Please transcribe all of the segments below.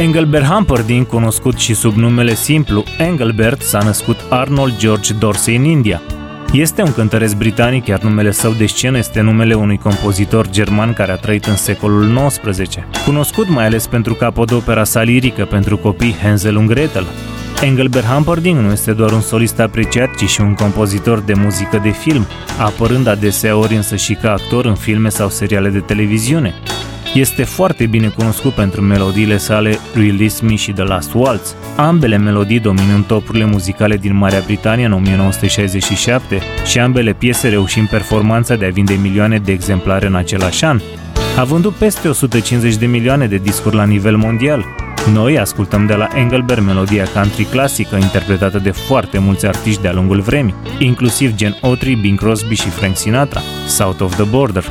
Engelbert Humperdinck, cunoscut și sub numele simplu Engelbert, s-a născut Arnold George Dorsey în India. Este un cântăresc britanic, iar numele său de scenă este numele unui compozitor german care a trăit în secolul XIX, cunoscut mai ales pentru capodopera sa lirică pentru copii Hansel und Gretel. Engelbert Humperdinck nu este doar un solist apreciat, ci și un compozitor de muzică de film, apărând adeseori însă și ca actor în filme sau seriale de televiziune. Este foarte bine cunoscut pentru melodiile sale Release Me și The Last Waltz, ambele melodii dominând topurile muzicale din Marea Britanie în 1967 și ambele piese reușind performanța de a vinde milioane de exemplare în același an. A vândut peste 150 de milioane de discuri la nivel mondial. Noi ascultăm de la Engelbert melodia country clasică interpretată de foarte mulți artiști de-a lungul vremii, inclusiv Gen Autry, Bing Crosby și Frank Sinatra, South of the Border.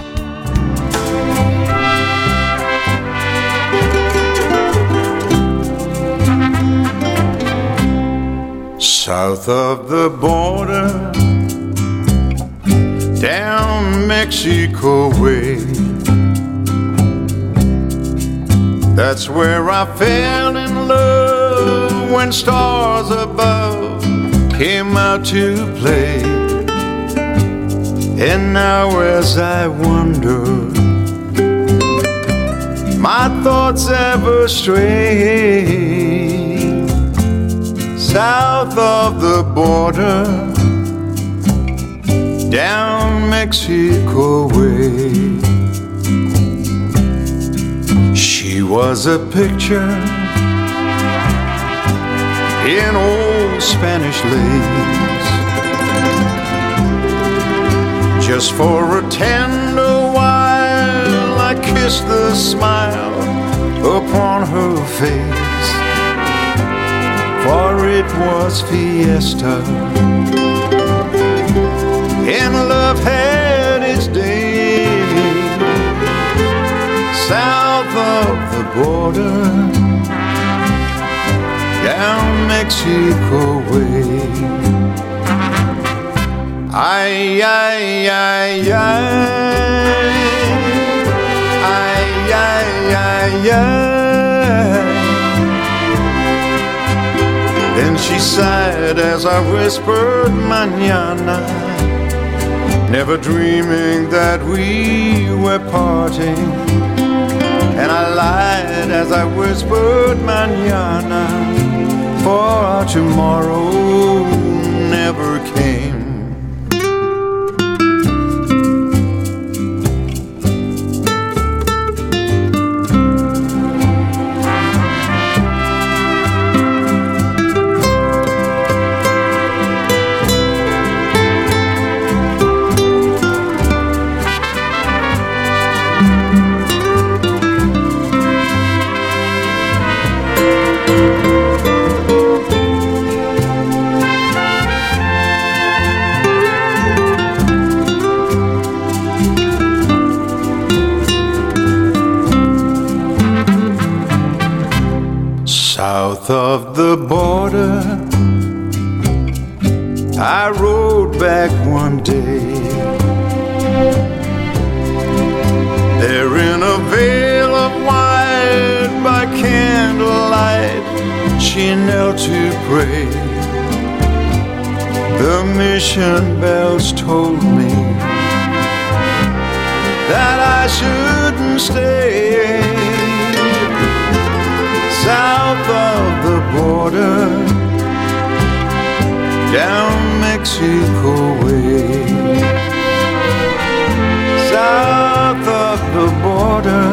South of the border, down Mexico way. That's where I fell in love when stars above came out to play. And now, as I wonder, my thoughts ever stray south of the border, down Mexico way. She was a picture in old Spanish lace, just for a tender while I kissed the smile upon her face for it was fiesta. And love had its day south of the border, down Mexico way. Ay, ay, ay, ay, ay, ay, ay, ay. She sighed as I whispered mañana, never dreaming that we were parting. And I lied as I whispered mañana, for our tomorrow never came. South of the border, I rode back one day. There in a veil of white by candlelight, she knelt to pray. The mission bells told me that I shouldn't stay south of the border, down Mexico way. South of the border,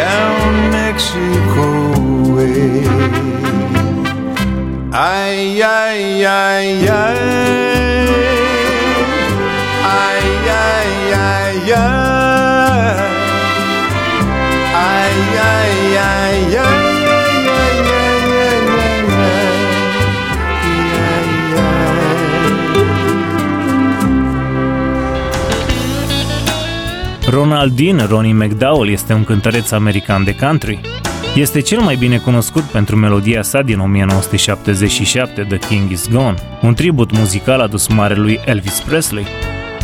down Mexico way. Ay, ay, ay, ay. Ay, ay, ay, ay. Ronald Dean Ronnie McDowell este un cântăreț american de country. Este cel mai bine cunoscut pentru melodia sa din 1977, The King Is Gone, un tribut muzical adus marelui Elvis Presley.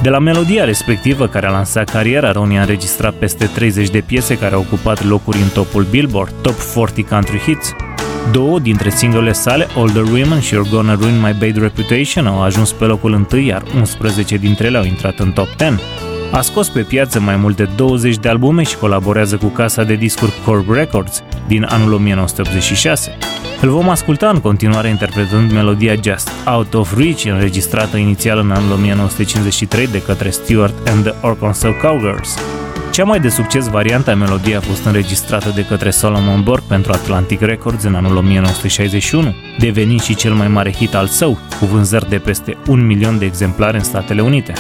De la melodia respectivă care a lansat cariera, Ronnie a înregistrat peste 30 de piese care au ocupat locuri în topul Billboard, Top 40 Country Hits. Două dintre singlele sale, Older Women și You're Gonna Ruin My Bad Reputation, au ajuns pe locul întâi, iar 11 dintre ele au intrat în top 10. A scos pe piață mai mult de 20 de albume și colaborează cu casa de discuri Corp Records din anul 1986. Îl vom asculta în continuare interpretând melodia Just Out of Reach, înregistrată inițial în anul 1953 de către Stewart and the Arkansas Cowgirls. Cea mai de succes variantă a melodiei a fost înregistrată de către Solomon Burke pentru Atlantic Records în anul 1961, devenind și cel mai mare hit al său, cu vânzări de peste un milion de exemplare în Statele Unite.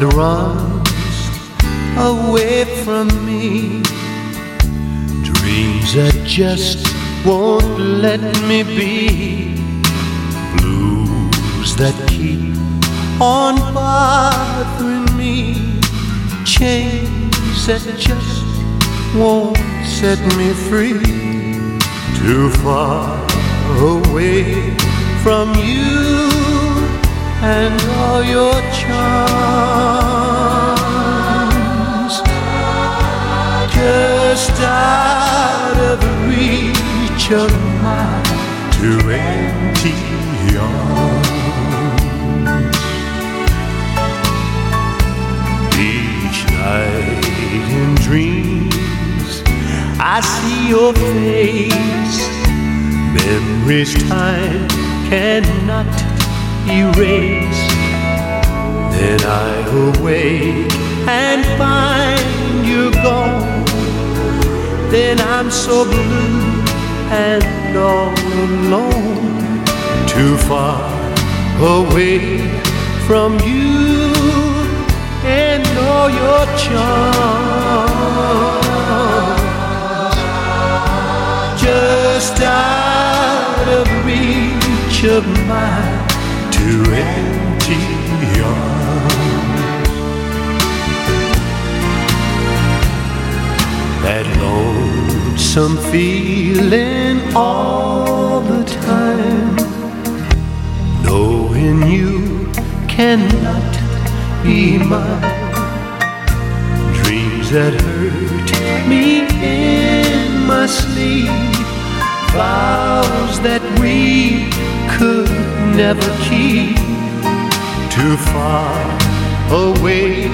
That runs away from me. Dreams that just won't let me be. Blues that keep on bothering me. Chains that just won't set me free. Too far away from you and all your charms. Just out of reach of my two empty arms. Each night in dreams I see your face. Memories time cannot erase. Then I awake and find you're gone. Then I'm so blue and all alone, too far away from you and all your charms. Just out of reach of mine lonesome feeling all the time, knowing you cannot be mine. Dreams that hurt me in my sleep, vows that we could never keep too far away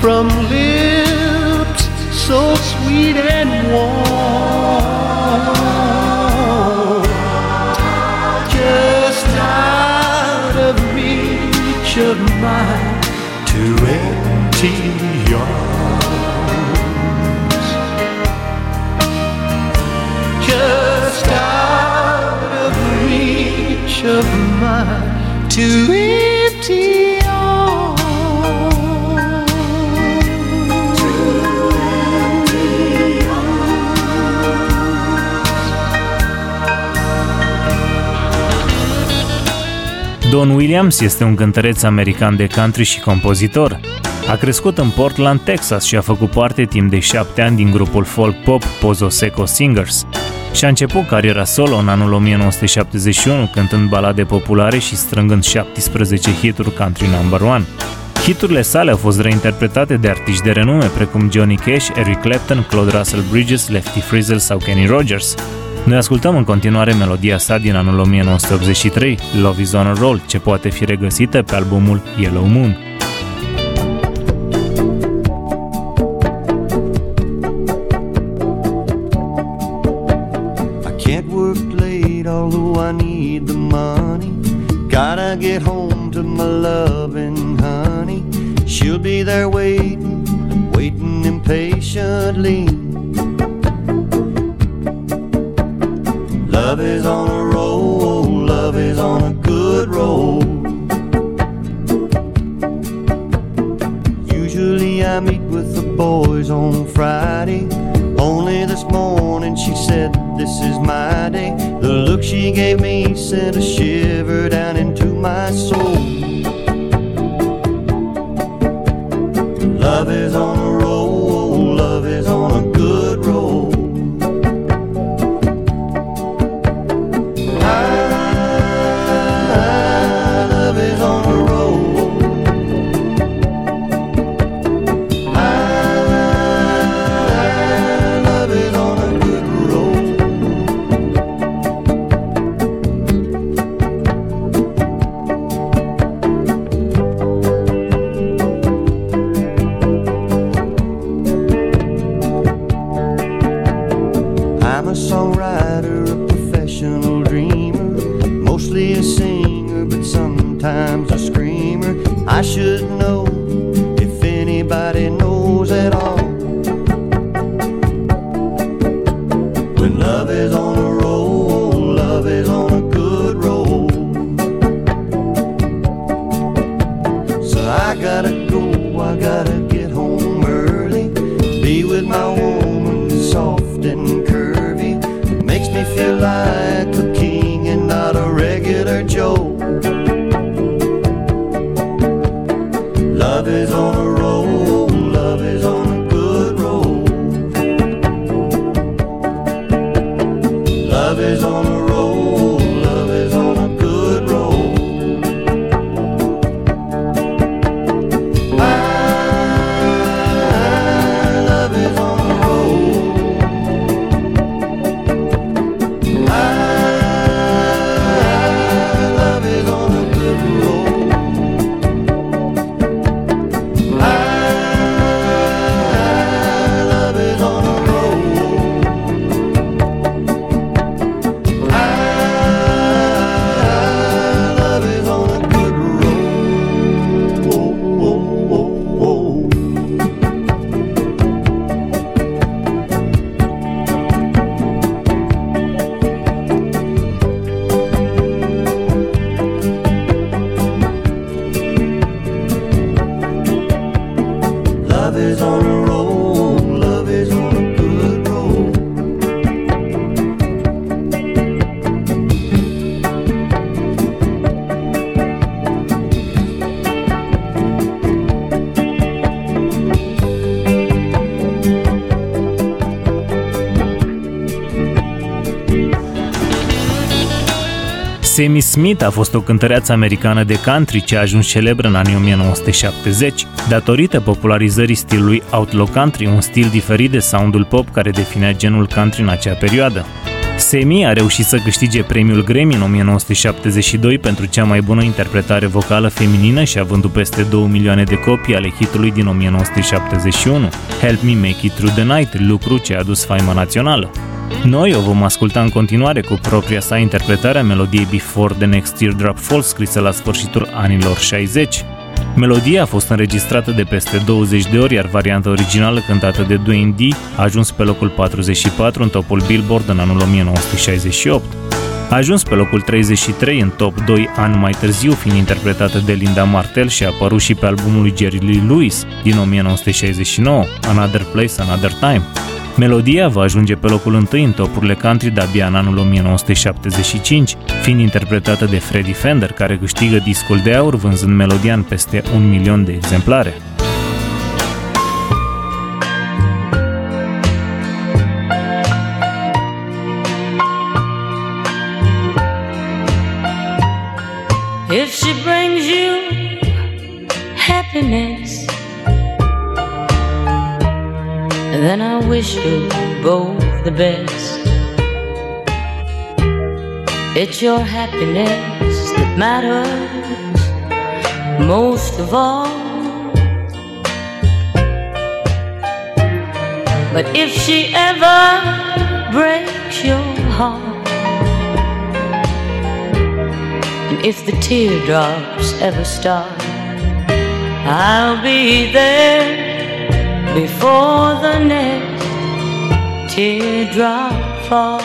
from lips so sweet and warm. Just out of reach of my two empty arms reach of my two empty Don Williams este un cântăreț american de country și compozitor. A crescut în Portland, Texas și a făcut parte timp de șapte ani din grupul folk pop Pozo Seco Singers. Și-a început cariera solo în anul 1971, cântând balade populare și strângând 17 hituri country number one. Hiturile sale au fost reinterpretate de artiști de renume precum Johnny Cash, Eric Clapton, Claude Russell Bridges, Lefty Frizzle sau Kenny Rogers. Noi ascultăm în continuare melodia sa din anul 1983, Love is on a Roll, ce poate fi regăsită pe albumul Yellow Moon. Smith a fost o cântăreață americană de country ce a ajuns celebră în anii 1970, datorită popularizării stilului outlaw country, un stil diferit de soundul pop care definea genul country în acea perioadă. Semi a reușit să câștige premiul Grammy în 1972 pentru cea mai bună interpretare vocală feminină și a vândut peste 2 milioane de copii ale hitului din 1971, Help Me Make It Through the Night, lucru ce a adus faima națională. Noi o vom asculta în continuare cu propria sa interpretare a melodiei Before the Next Teardrop Falls scrisă la sfârșitul anilor 60. Melodia a fost înregistrată de peste 20 de ori, iar varianta originală cântată de Dwayne D a ajuns pe locul 44 în topul Billboard în anul 1968. A ajuns pe locul 33 în top 2 ani mai târziu, fiind interpretată de Linda Martel și a apărut și pe albumul lui Jerry Lee Lewis din 1969, Another Place, Another Time. Melodia va ajunge pe locul întâi în topurile country de-abia în anul 1975, fiind interpretată de Freddie Fender, care câștigă discul de aur vânzând melodia în peste un milion de exemplare. Then I wish you both the best. It's your happiness that matters most of all. But if she ever breaks your heart, and if the teardrops ever start, I'll be there before the next teardrop falls.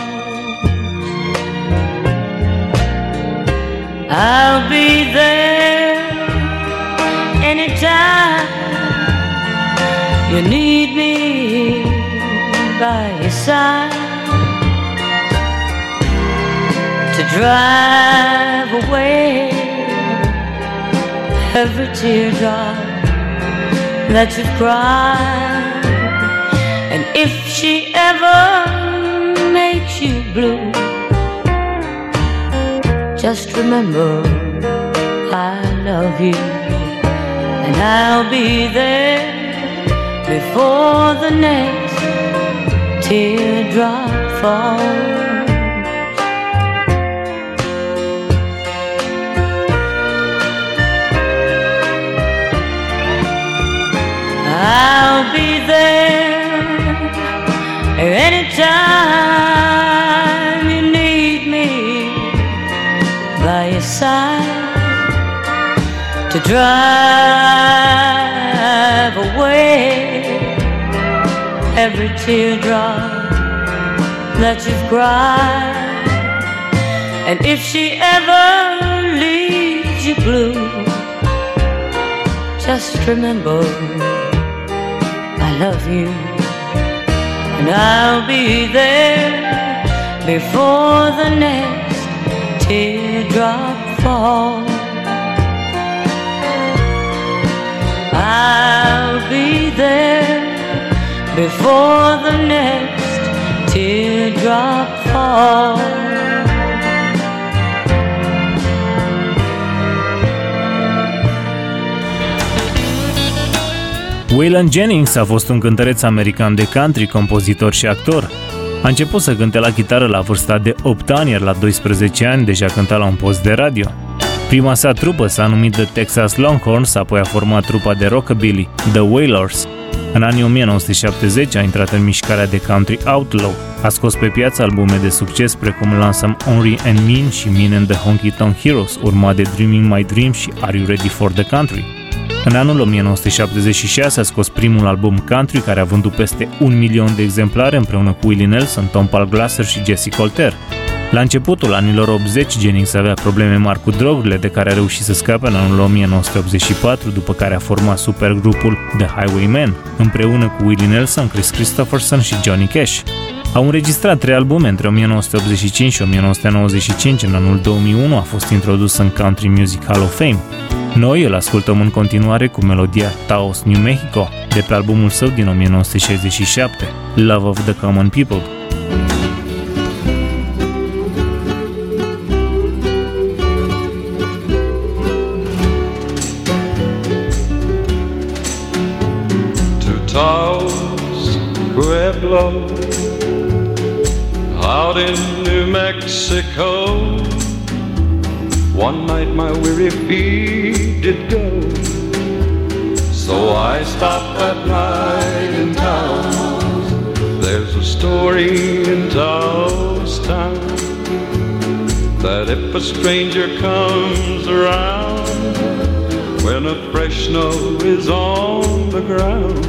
I'll be there anytime you need me by your side to drive away every teardrop that you've cried. And if she ever makes you blue, just remember I love you, and I'll be there before the next teardrop falls. I'll be there anytime you need me by your side to drive away every teardrop that you've cried. And if she ever leaves you blue, just remember love you. And I'll be there before the next teardrop falls. I'll be there before the next teardrop falls. Waylon Jennings a fost un cântăreț american de country, compozitor și actor. A început să cânte la chitară la vârsta de 8 ani, iar la 12 ani deja cânta la un post de radio. Prima sa trupă s-a numit The Texas Longhorns, apoi a format trupa de rockabilly, The Wailers. În anii 1970 a intrat în mișcarea de country outlaw. A scos pe piață albume de succes precum Lansam Henry and Mean și Mean and the Honky Tonk Heroes, urmat de Dreaming My Dream și Are You Ready for the Country? În anul 1976 a scos primul album country care a vândut peste un milion de exemplare împreună cu Willie Nelson, Tom Paul Glasser și Jesse Colter. La începutul anilor 80, Jennings avea probleme mari cu drogurile, de care a reușit să scape în anul 1984, după care a format supergrupul The Highwaymen, împreună cu Willie Nelson, Chris Christopherson și Johnny Cash. Au înregistrat trei albume între 1985 și 1995. În anul 2001 a fost introdus în Country Music Hall of Fame. Noi îl ascultăm în continuare cu melodia Taos New Mexico, de pe albumul său din 1967, Love of the Common People. Taos, Pueblo, out in New Mexico. One night my weary feet did go, so I stopped that night in town. There's a story in Taos town that if a stranger comes around when a fresh snow is on the ground.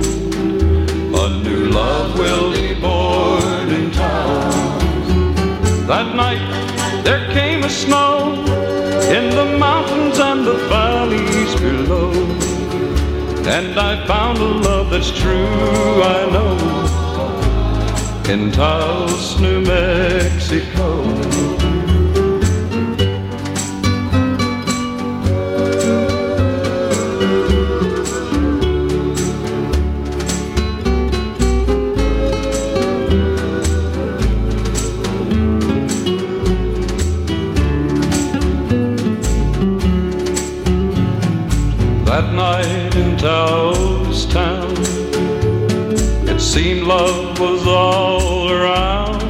A new love will be born in town. That night there came a snow in the mountains and the valleys below. And I found a love that's true, I know, in Taos, New Mexico. Taos town. It seemed love was all around,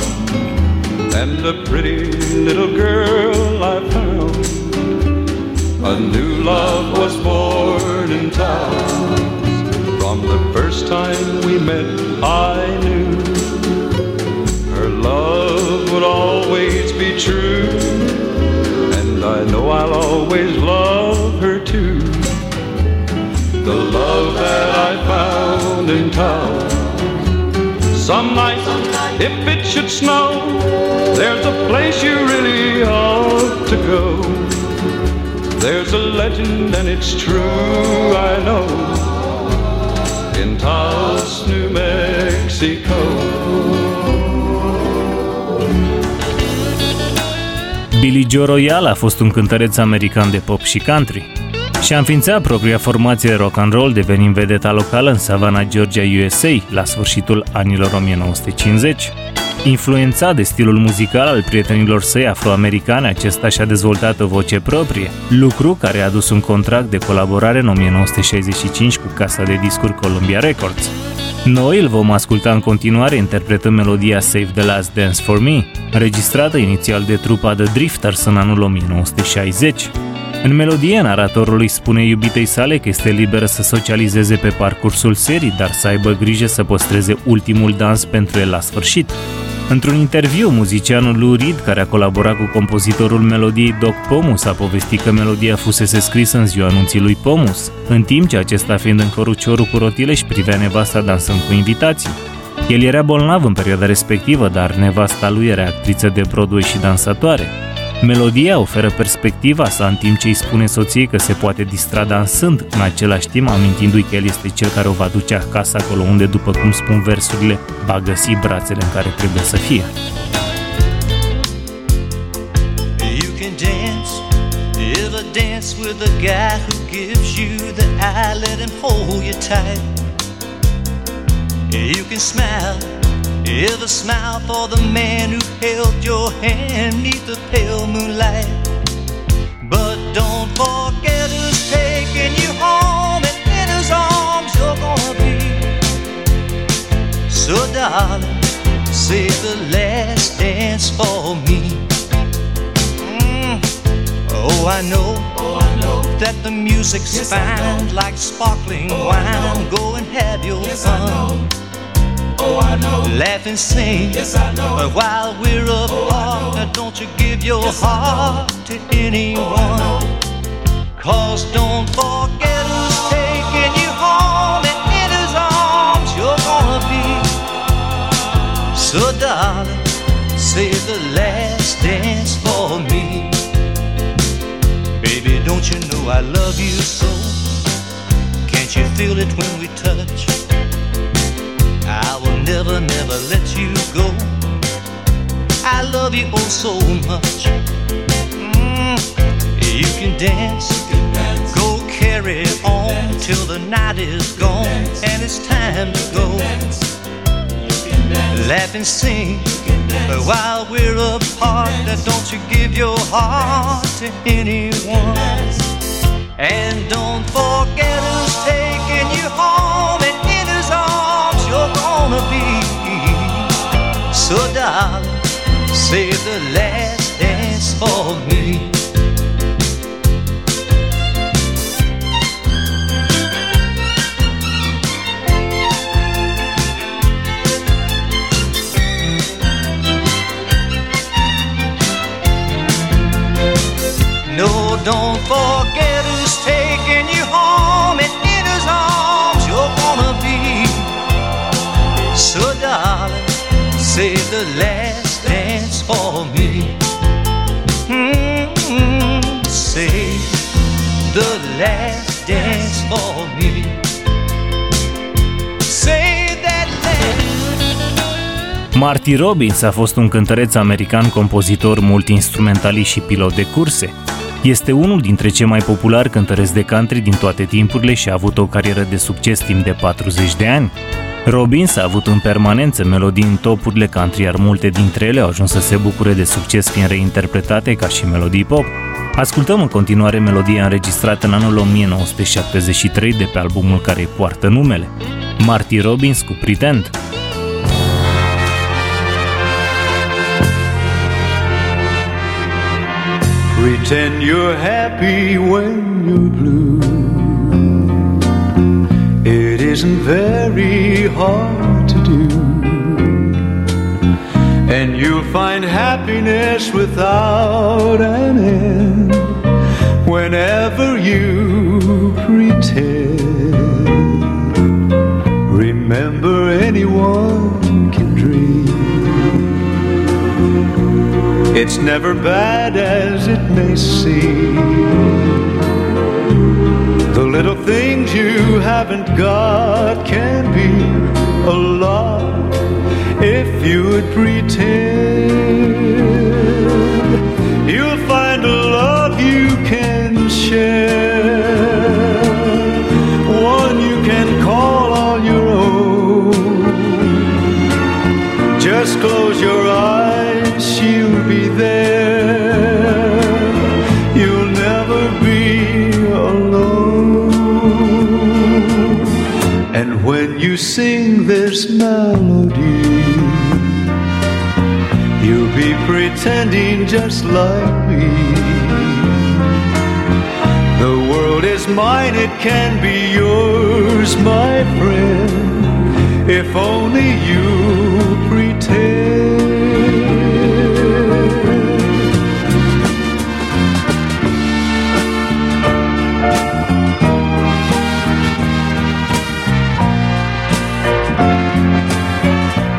and a pretty little girl I found. A new love was born in Taos. From the first time we met, I knew her love would always be true, and I know I'll always love her the love that I found in town. Some night, if it should snow, there's a place you really ought to go. There's a legend and it's true, I know, in Taos, New Mexico. Billy Joe Royal a fost un cântăreț american de pop și country. Și-a înființat propria formație rock and roll, devenind vedeta locală în Savannah, Georgia, USA, la sfârșitul anilor 1950. Influențat de stilul muzical al prietenilor săi afroamericane, acesta și-a dezvoltat o voce proprie, lucru care a adus un contract de colaborare în 1965 cu casa de discuri Columbia Records. Noi îl vom asculta în continuare interpretând melodia Save the Last Dance for Me, înregistrată inițial de trupa The Drifters în anul 1960. În melodie, naratorul îi spune iubitei sale că este liberă să socializeze pe parcursul serii, dar să aibă grijă să păstreze ultimul dans pentru el la sfârșit. Într-un interviu, muzicianul Lou Reed, care a colaborat cu compozitorul melodiei Doc Pomus, a povestit că melodia fusese scrisă în ziua anunții lui Pomus, în timp ce acesta fiind în căruciorul cu rotile și privea nevasta dansând cu invitații. El era bolnav în perioada respectivă, dar nevasta lui era actriță de Broadway și dansatoare. Melodia oferă perspectiva sa în timp ce îi spune soției că se poate distra dansând, în același timp amintindu-i că el este cel care o va duce acasă acolo unde, după cum spun versurile, va găsi brațele în care trebuie să fie. You can dance, ever dance with the guy who gives you the eye, let him hold you tight. You can smile Ever smile for the man who held your hand neath the pale moonlight. But don't forget who's taking you home, and in his arms you're gonna be. So, darling, save the last dance for me. Mm. Oh, I know. Oh, I know that the music's yes, fine, like sparkling oh, wine. Go and have your yes, fun. Oh, I know. Laugh and sing. Yes, I know. But while we're oh, apart, oh, now don't you give your yes, heart to anyone. Oh, Cause don't forget who's taking you home, and in his arms you're gonna be. So, darling, save the last dance for me. Baby, don't you know I love you so? Can't you feel it when we touch? I will never, never let you go. I love you oh so much. Mm, you can dance, go carry on till the night is gone and it's time to go. Laugh and sing, but while we're apart, don't you give your heart to anyone. And don't forget who's taking you home gonna be. So, darling, save the last dance for me. No, don't forget save the last dance for me. Mm-hmm. Save the last dance for me. Save that last. Marty Robbins a fost un cântăreț american, compozitor, multiinstrumentalist și pilot de curse. Este unul dintre cei mai populari cântăreți de country din toate timpurile și a avut o carieră de succes timp de 40 de ani. Robbins a avut în permanență melodii în topurile country, iar multe dintre ele au ajuns să se bucure de succes fiind reinterpretate ca și melodii pop. Ascultăm în continuare melodia înregistrată în anul 1973 de pe albumul care îi poartă numele, Marty Robbins cu Pretend. Pretend you're happy when you're blue isn't very hard to do. And you'll find happiness without an end whenever you pretend. Remember, anyone can dream. It's never bad as it may seem. Things you haven't got can be a lot if you would pretend. You'll find a love you can share, one you can call your own. Just close your eyes, she'll be there. And when you sing this melody, you'll be pretending just like me. The world is mine, it can be yours, my friend, if only you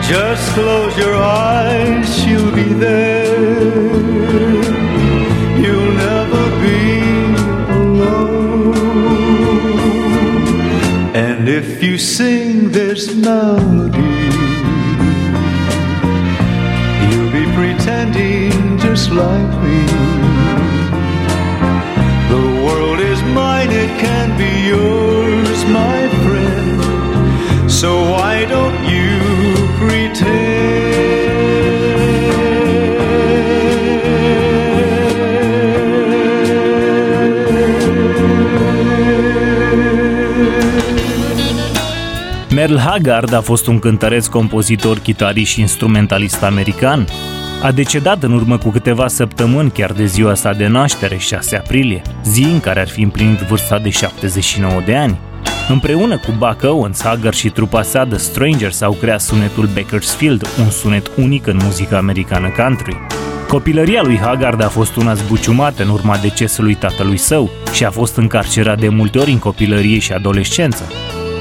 Just close your eyes, she'll be there. You'll never be alone. And if you sing this melody, you'll be pretending just like me. The world is mine, it can be yours, my friend. So why don't you Merle Haggard a fost un cântăreț, compozitor, chitarist și instrumentalist american. A decedat în urmă cu câteva săptămâni chiar de ziua sa de naștere, 6 aprilie, zi în care ar fi împlinit vârsta de 79 de ani. Împreună cu Buck Owens, Haggard și trupa sa The Strangers au creat sunetul Bakersfield, un sunet unic în muzica americană country. Copilăria lui Haggard a fost una zbuciumată în urma decesului tatălui său și a fost încarcerat de multe ori în copilărie și adolescență.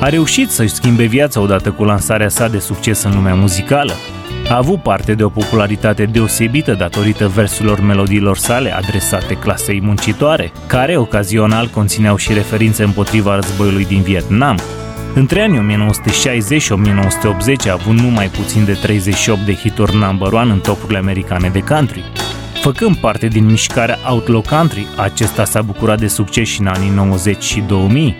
A reușit să-și schimbe viața odată cu lansarea sa de succes în lumea muzicală. A avut parte de o popularitate deosebită datorită versurilor melodiilor sale adresate clasei muncitoare, care ocazional conțineau și referințe împotriva războiului din Vietnam. Între anii 1960 și 1980 a avut numai puțin de 38 de hituri number one în topurile americane de country. Făcând parte din mișcarea Outlaw Country, acesta s-a bucurat de succes și în anii 90 și 2000,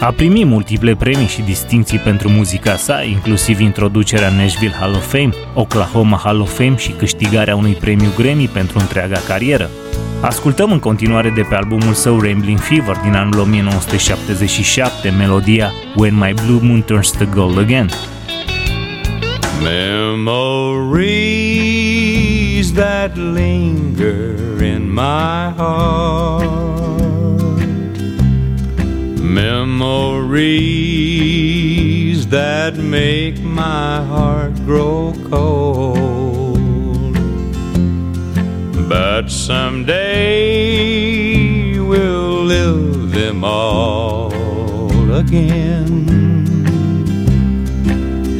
a primit multiple premii și distinții pentru muzica sa, inclusiv introducerea Nashville Hall of Fame, Oklahoma Hall of Fame și câștigarea unui premiu Grammy pentru întreaga carieră. Ascultăm în continuare de pe albumul său Rambling Fever din anul 1977 melodia When My Blue Moon Turns to Gold Again. Memories that linger in my heart Memories that make my heart grow cold. But someday we'll live them all again.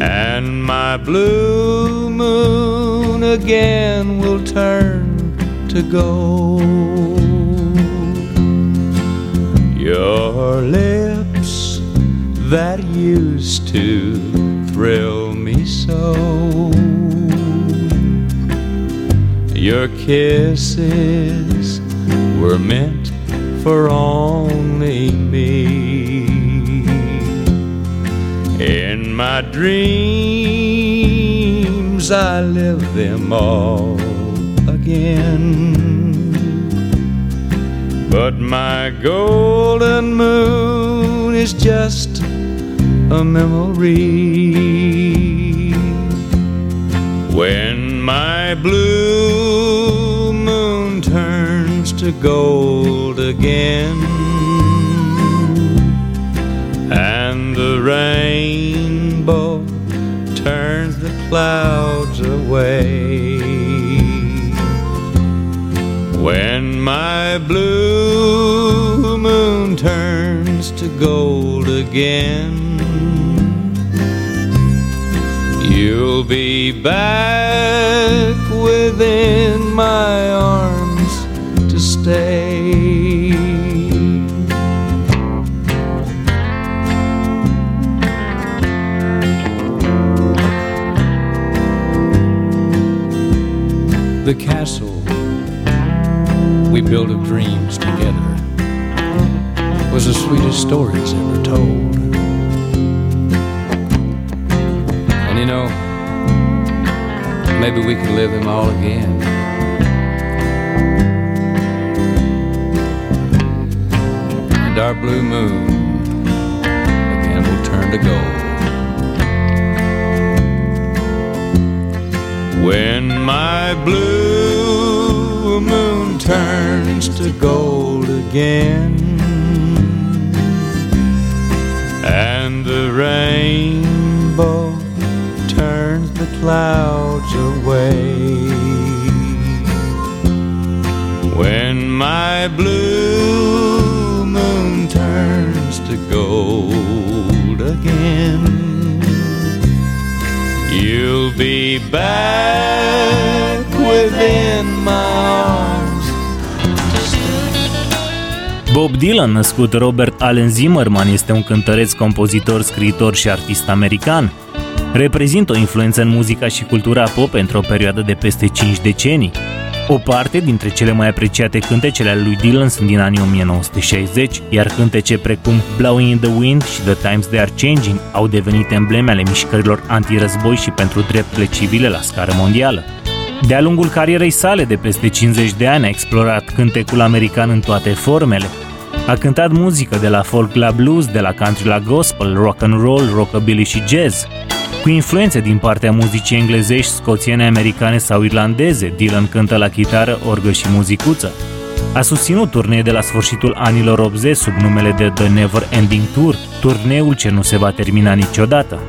And my blue moon again will turn to gold. Your lips that used to thrill me so. Your kisses were meant for only me. In my dreams, I live them all again. But my golden moon is just a memory. When my blue moon turns to gold again, and the rainbow turns the clouds away. When my blue moon turns to gold again, you'll be back within my arms to stay. The castle we built of dreams together was the sweetest stories ever told. Maybe we could live them all again. And our blue moon again will turn to gold. When my blue moon turns to gold again, and the rainbow clouds away. When my blue moon turns to gold again, you'll be back within my arms. Bob Dylan, născut Robert Allen Zimmerman, este un cântăreț, compozitor, scriitor și artist american. Reprezintă o influență în muzica și cultura pop pentru o perioadă de peste 5 decenii. O parte dintre cele mai apreciate cântecele ale lui Dylan sunt din anii 1960, iar cântece precum Blowing in the Wind și The Times They Are Changing au devenit embleme ale mișcărilor antirăzboi și pentru drepturile civile la scară mondială. De-a lungul carierei sale de peste 50 de ani a explorat cântecul american în toate formele. A cântat muzică de la folk la blues, de la country la gospel, rock and roll, rockabilly și jazz. Cu influențe din partea muzicii englezești, scoțiene, americane sau irlandeze, Dylan cântă la chitară, orgă și muzicuță. A susținut turnee de la sfârșitul anilor 80 sub numele de The Never Ending Tour, turneul ce nu se va termina niciodată.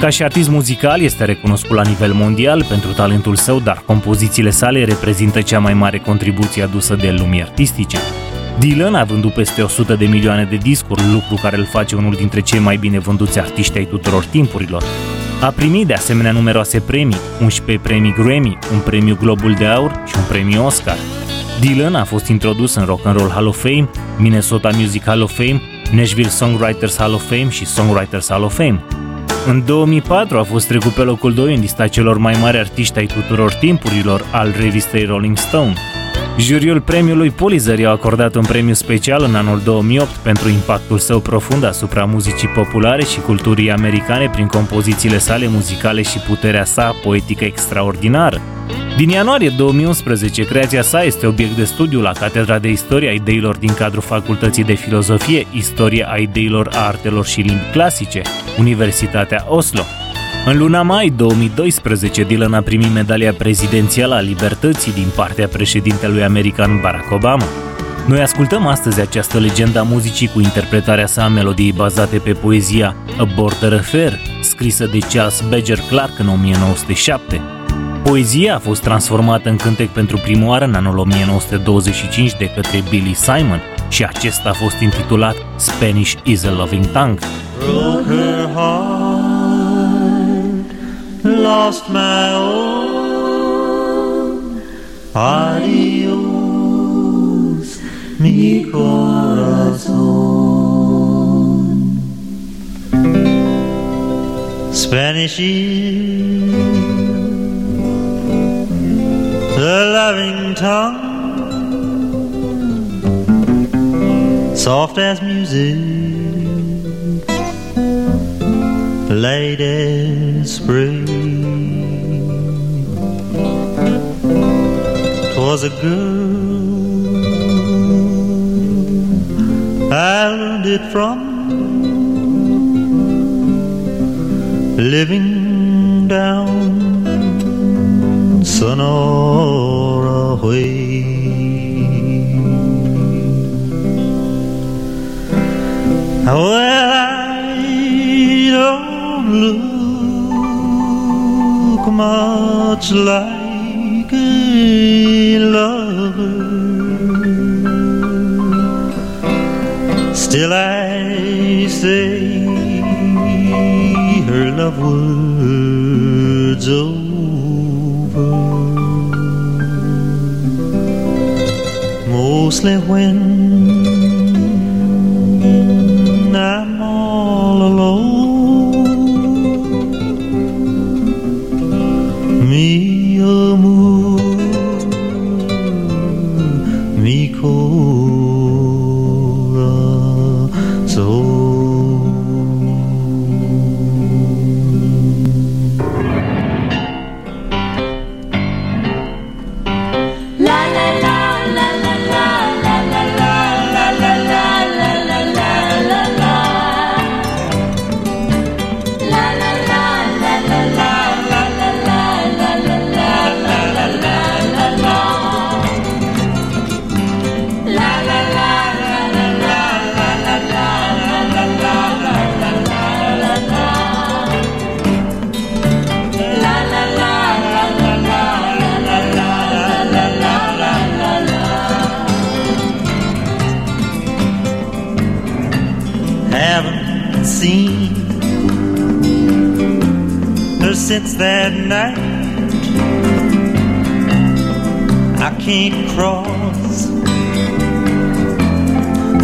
Ca și artist muzical, este recunoscut la nivel mondial pentru talentul său, dar compozițiile sale reprezintă cea mai mare contribuție adusă de lumii artistice. Dylan a vândut peste 100 de milioane de discuri, lucru care îl face unul dintre cei mai bine vânduți artiști ai tuturor timpurilor. A primit de asemenea numeroase premii, 11 premii Grammy, un premiu Globul de Aur și un premiu Oscar. Dylan a fost introdus în Rock and Roll Hall of Fame, Minnesota Music Hall of Fame, Nashville Songwriters Hall of Fame și Songwriters Hall of Fame. În 2004 a fost trecut pe locul 2 în lista celor mai mari artiști ai tuturor timpurilor al revistei Rolling Stone. Juriul premiului Pulitzer i-a acordat un premiu special în anul 2008 pentru impactul său profund asupra muzicii populare și culturii americane prin compozițiile sale muzicale și puterea sa poetică extraordinară. Din ianuarie 2011, creația sa este obiect de studiu la Catedra de Istorie a Ideilor din cadrul Facultății de Filozofie, Istorie a Ideilor, a Artelor și Limbi Clasice, Universitatea Oslo. În luna mai 2012, Dylan a primit medalia prezidențială a libertății din partea președintelui american Barack Obama. Noi ascultăm astăzi această legendă a muzicii cu interpretarea sa a melodiei bazate pe poezia A Border Affair, scrisă de Charles Badger Clark în 1907. Poezia a fost transformată în cântec pentru prima oară în anul 1925 de către Billy Simon și acesta a fost intitulat Spanish is a Loving Tongue. Lost my own. Adios, mi corazón. Spanish is the loving tongue, soft as music late spring. Twas a girl I learned it from living down Sonora way. Well, I don't look much like a lover. Still, I say her love words over. Mostly when I'm that night, I can't cross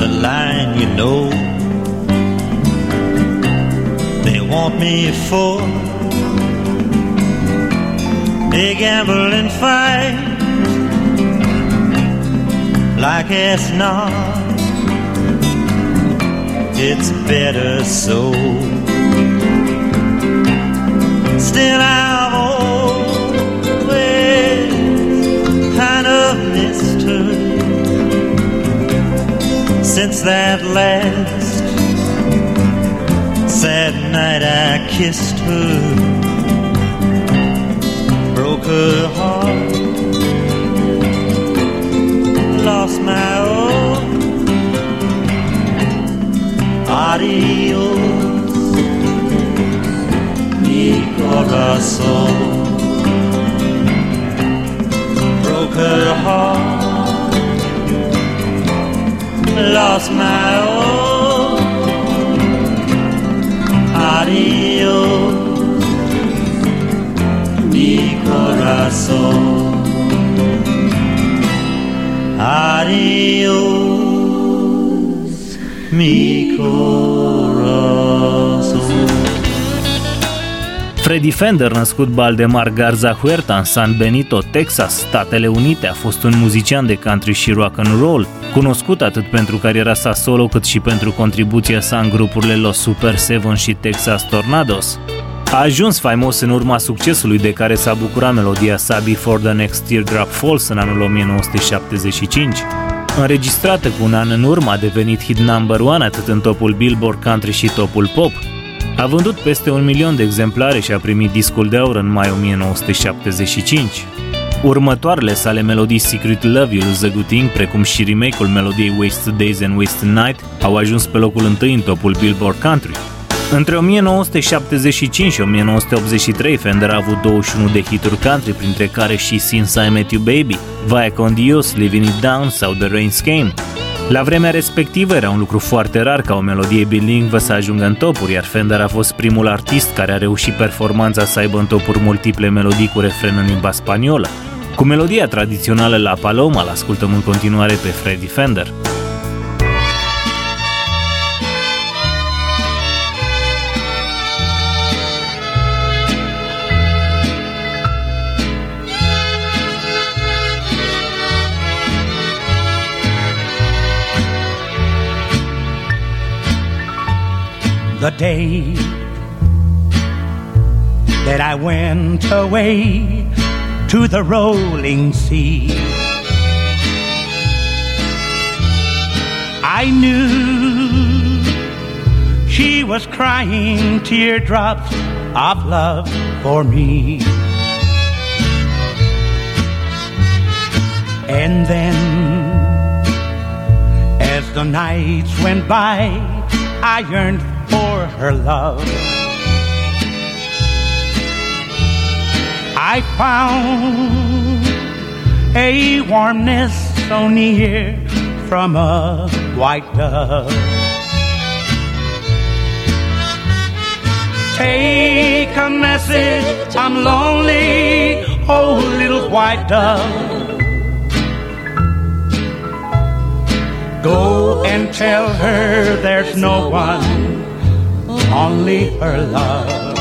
the line, you know. They want me for a gambling fight, like it's not. It's better so. Still, I've always kind of missed her since that last sad night I kissed her, broke her heart, lost my own. Adios corazón broke her heart lost my own. Adios mi corazón adios mi corazón Freddy Fender, născut Baldemar Garza Huerta în San Benito, Texas, Statele Unite, a fost un muzician de country și rock and roll, cunoscut atât pentru cariera sa solo cât și pentru contribuția sa în grupurile Los Super Seven și Texas Tornadoes. A ajuns faimos în urma succesului de care s-a bucurat melodia sa Before the Next Teardrop Falls în anul 1975. Înregistrată cu un an în urmă, a devenit hit number one atât în topul Billboard Country și topul Pop, a vândut peste un milion de exemplare și a primit discul de aur în mai 1975. Următoarele sale melodii Secret Love You, The Good Thing, precum și remake-ul melodiei Wasted Days and Wasted Night, au ajuns pe locul întâi în topul Billboard Country. Între 1975 și 1983, Fender a avut 21 de hituri country, printre care și Since I Met You Baby, Via Con Dios, Living It Down sau The Rain's Came. La vremea respectivă era un lucru foarte rar ca o melodie bilingvă să ajungă în topuri, iar Fender a fost primul artist care a reușit performanța să aibă în topuri multiple melodii cu refren în limba spaniolă. Cu melodia tradițională La Paloma, l ascultăm în continuare pe Freddie Fender. The day that I went away to the rolling sea. I knew she was crying teardrops of love for me. And then, as the nights went by, I yearned her love. I found a warmness so near from a white dove. Take a message, I'm lonely, oh little white dove. Go and tell her there's no one only her love.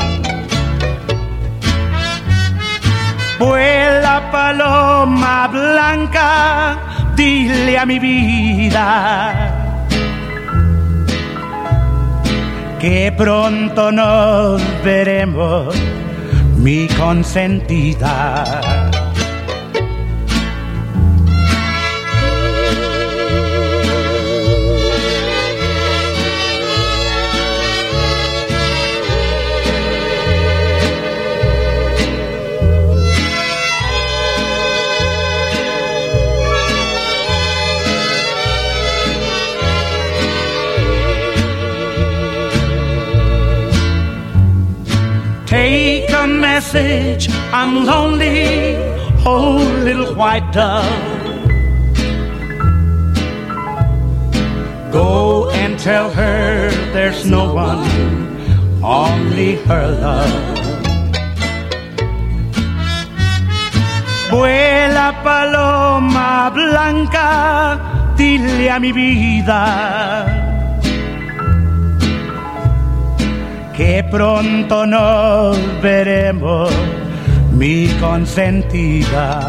Vuela paloma blanca, dile a mi vida que pronto nos veremos, mi consentida. message I'm lonely, oh little white dove. Go and tell her there's no one, only her love. Vuela paloma blanca, dile a mi vida que pronto nos veremos, mi consentida.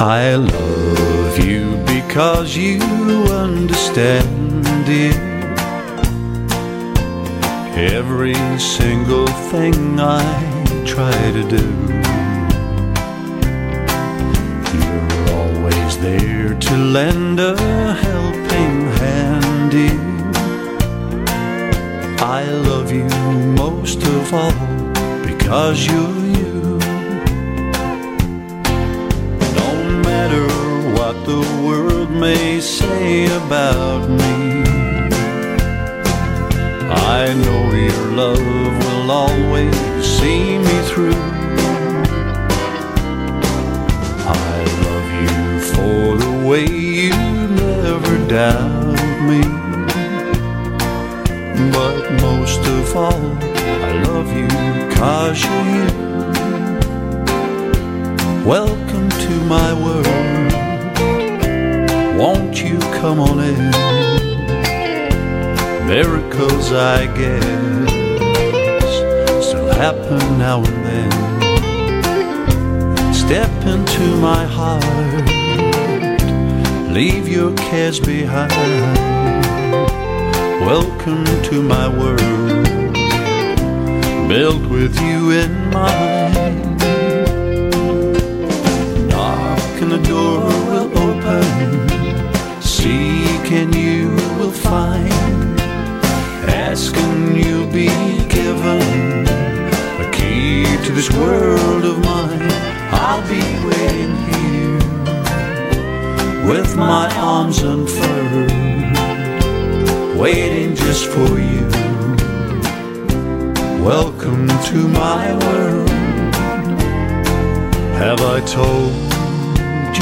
I love you because you understand it. Every single thing I try to do, you're always there to lend a helping hand. Dear. I love you most of all because you're you. No matter what the may say about me, I know your love will always see me through. I love you for the way you never doubt me. But most of all, I love you cause you're you. Welcome to my world. Won't you come on in? Miracles, I guess, still happen now and then. Step into my heart, leave your cares behind. Welcome to my world, built with you in mind. Knock and the door and you will find. Ask and you'll be given a key to this world of mine. I'll be waiting here with my arms unfurled, waiting just for you. Welcome to my world. Have I told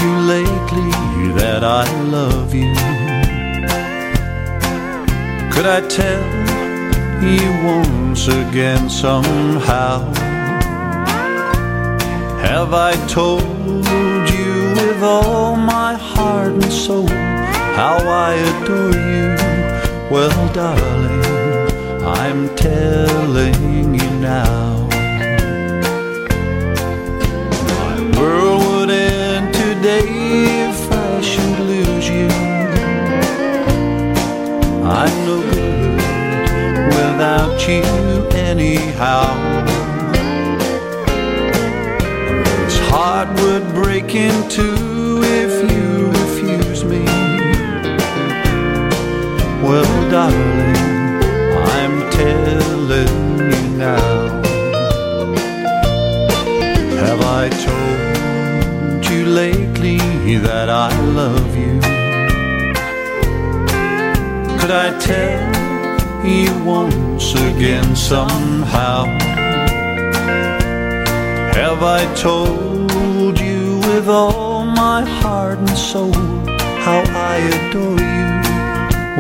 you lately that I love you? I tell you once again somehow? Have I told you with all my heart and soul how I adore you? Well, darling, I'm telling you now. You anyhow. This heart would break in two if you refuse me. Well, darling, I'm telling you now. Have I told you lately that I love you? Could I tell you once again somehow? Have I told you with all my heart and soul how I adore you?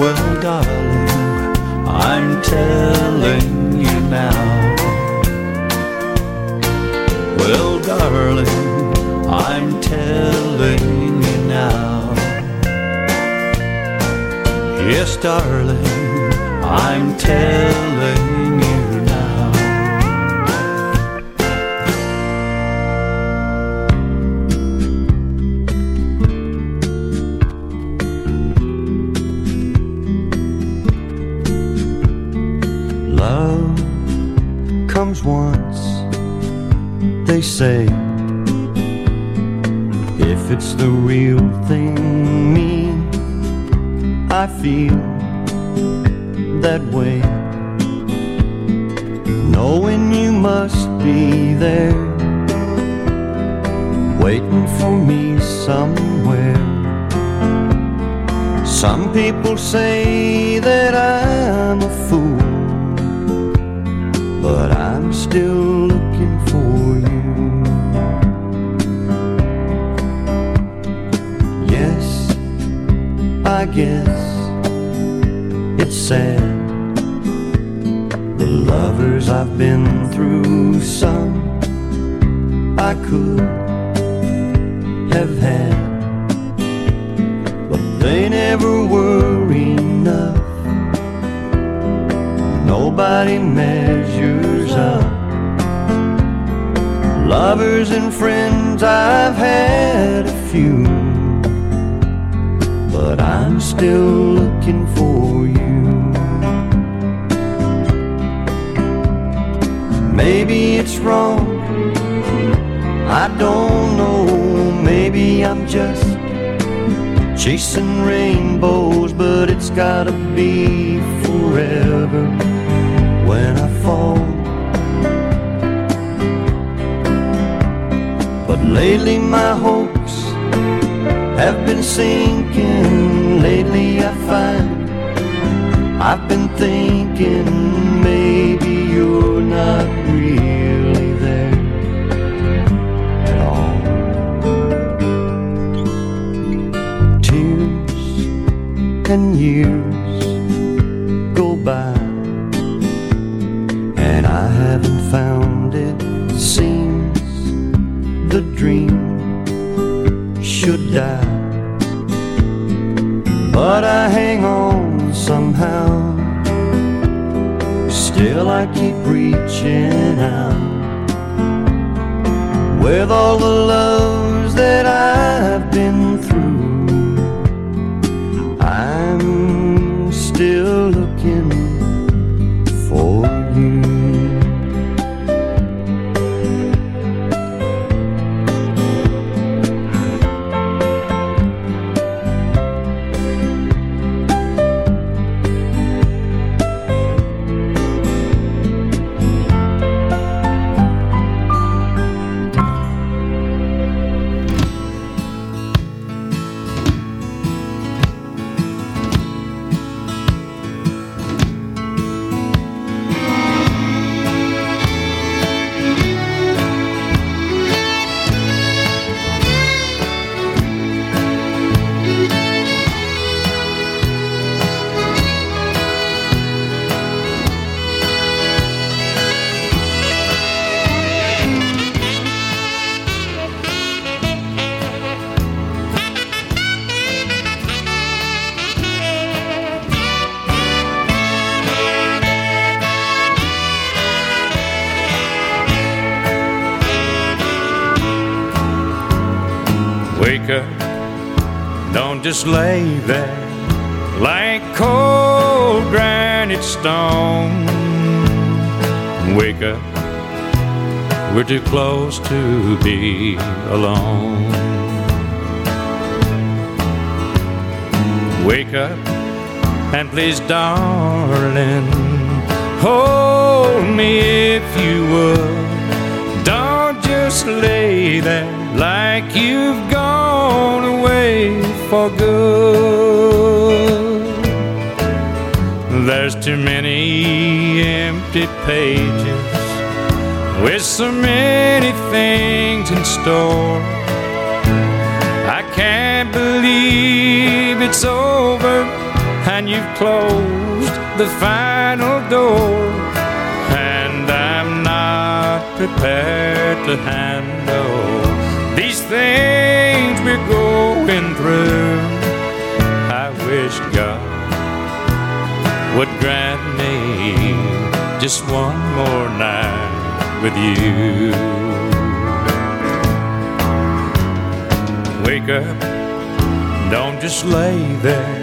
Well, darling, I'm telling you now. Well, darling, I'm telling you now. Yes, darling, I'm telling you now. Love comes once, they say. If it's the real thing, me, I feel Wake up and please, darling, hold me if you would. Don't just lay there like you've gone away for good. There's too many empty pages with so many things in store. I can't believe it's over and you've closed the final door. And I'm not prepared to handle these things we're going through. I wish God would grant me just one more night with you. Wake up, don't just lay there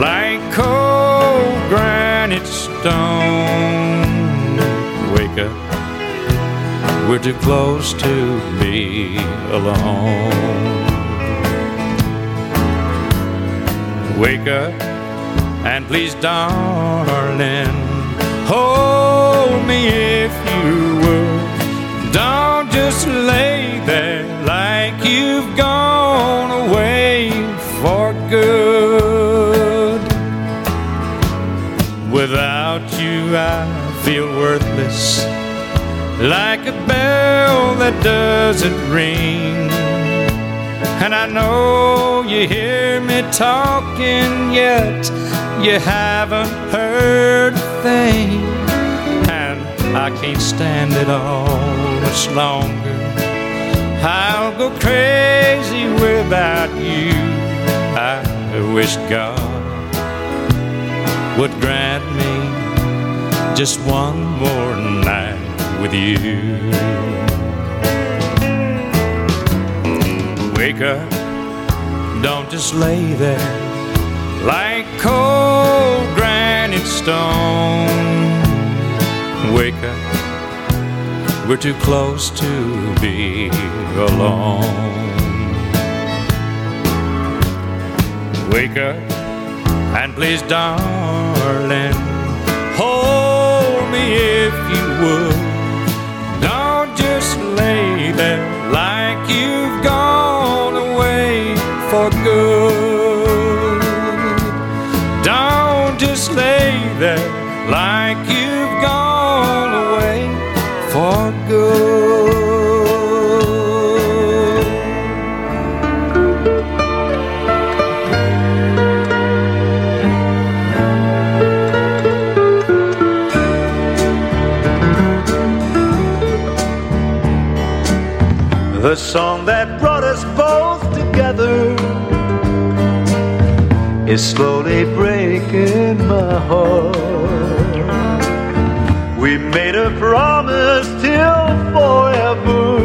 like cold granite stone. Wake up, we're too close to be alone. Wake up and please, darling, hold me if you would. Don't just lay there like you've gone good. Without you, I feel worthless, like a bell that doesn't ring. And I know you hear me talking, yet you haven't heard a thing. And I can't stand it all much longer. I'll go crazy without you. I wish God would grant me just one more night with you. Wake up, don't just lay there like cold granite stone. Wake up, we're too close to be alone. Wake up and please, darling, hold me if you would. Don't just lay there like you've gone away for good. Don't just lay there like song that brought us both together is slowly breaking my heart. We made a promise till forever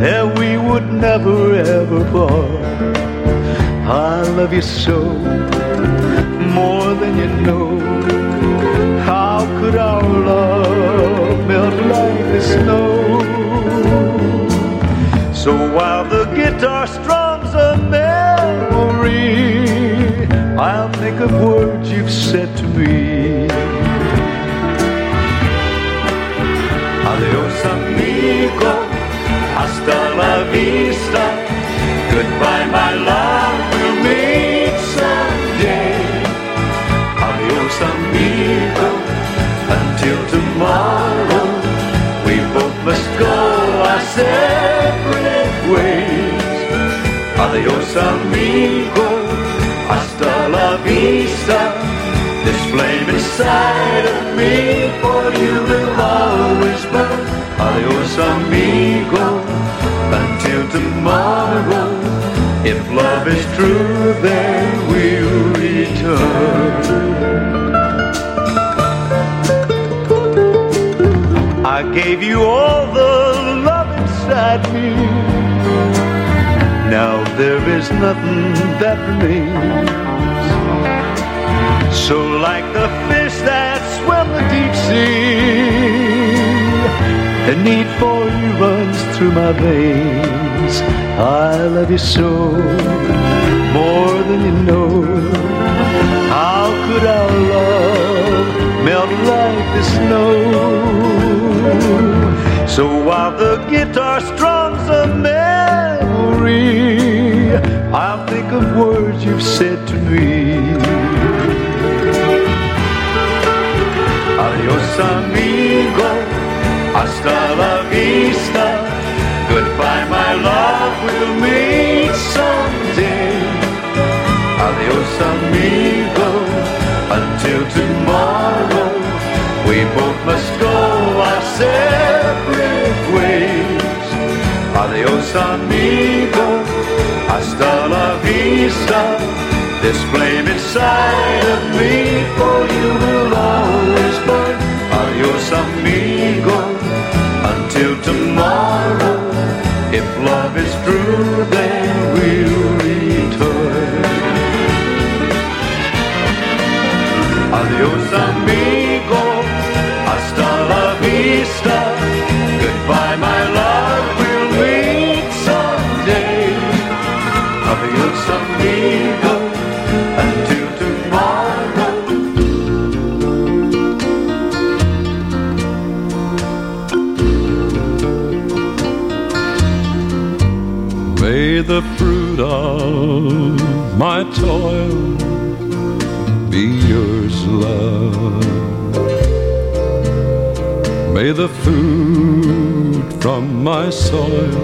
that we would never ever part. I love you so more than you know. How could our love melt like the snow? So while the guitar strums a memory, I'll think of words you've said to me. Adios, amigo, hasta la vista. Goodbye, my love, we'll meet someday. Adios, amigo, until tomorrow. Separate ways. Adios, amigo, hasta la vista. This flame inside of me for you will always burn. Adios, amigo, until tomorrow. If love is true, then we'll return. I gave you all the me. Now there is nothing that remains. So, like the fish that swim the deep sea, the need for you runs through my veins. I love you so, more than you know. How could our love melt like the snow? So while the guitar strums a memory, I'll think of words you've said to me. Adios, amigo, hasta la vista. Goodbye, my love, we'll meet someday. Adios, amigo, until tomorrow. We both must go our separate ways. Adios, amigo, hasta la vista. This flame inside of me for you will always burn. Adios, amigo, until tomorrow. If love is true, then we'll return. Adios, amigo, hasta la vista. Of my toil be yours, love. May the food from my soil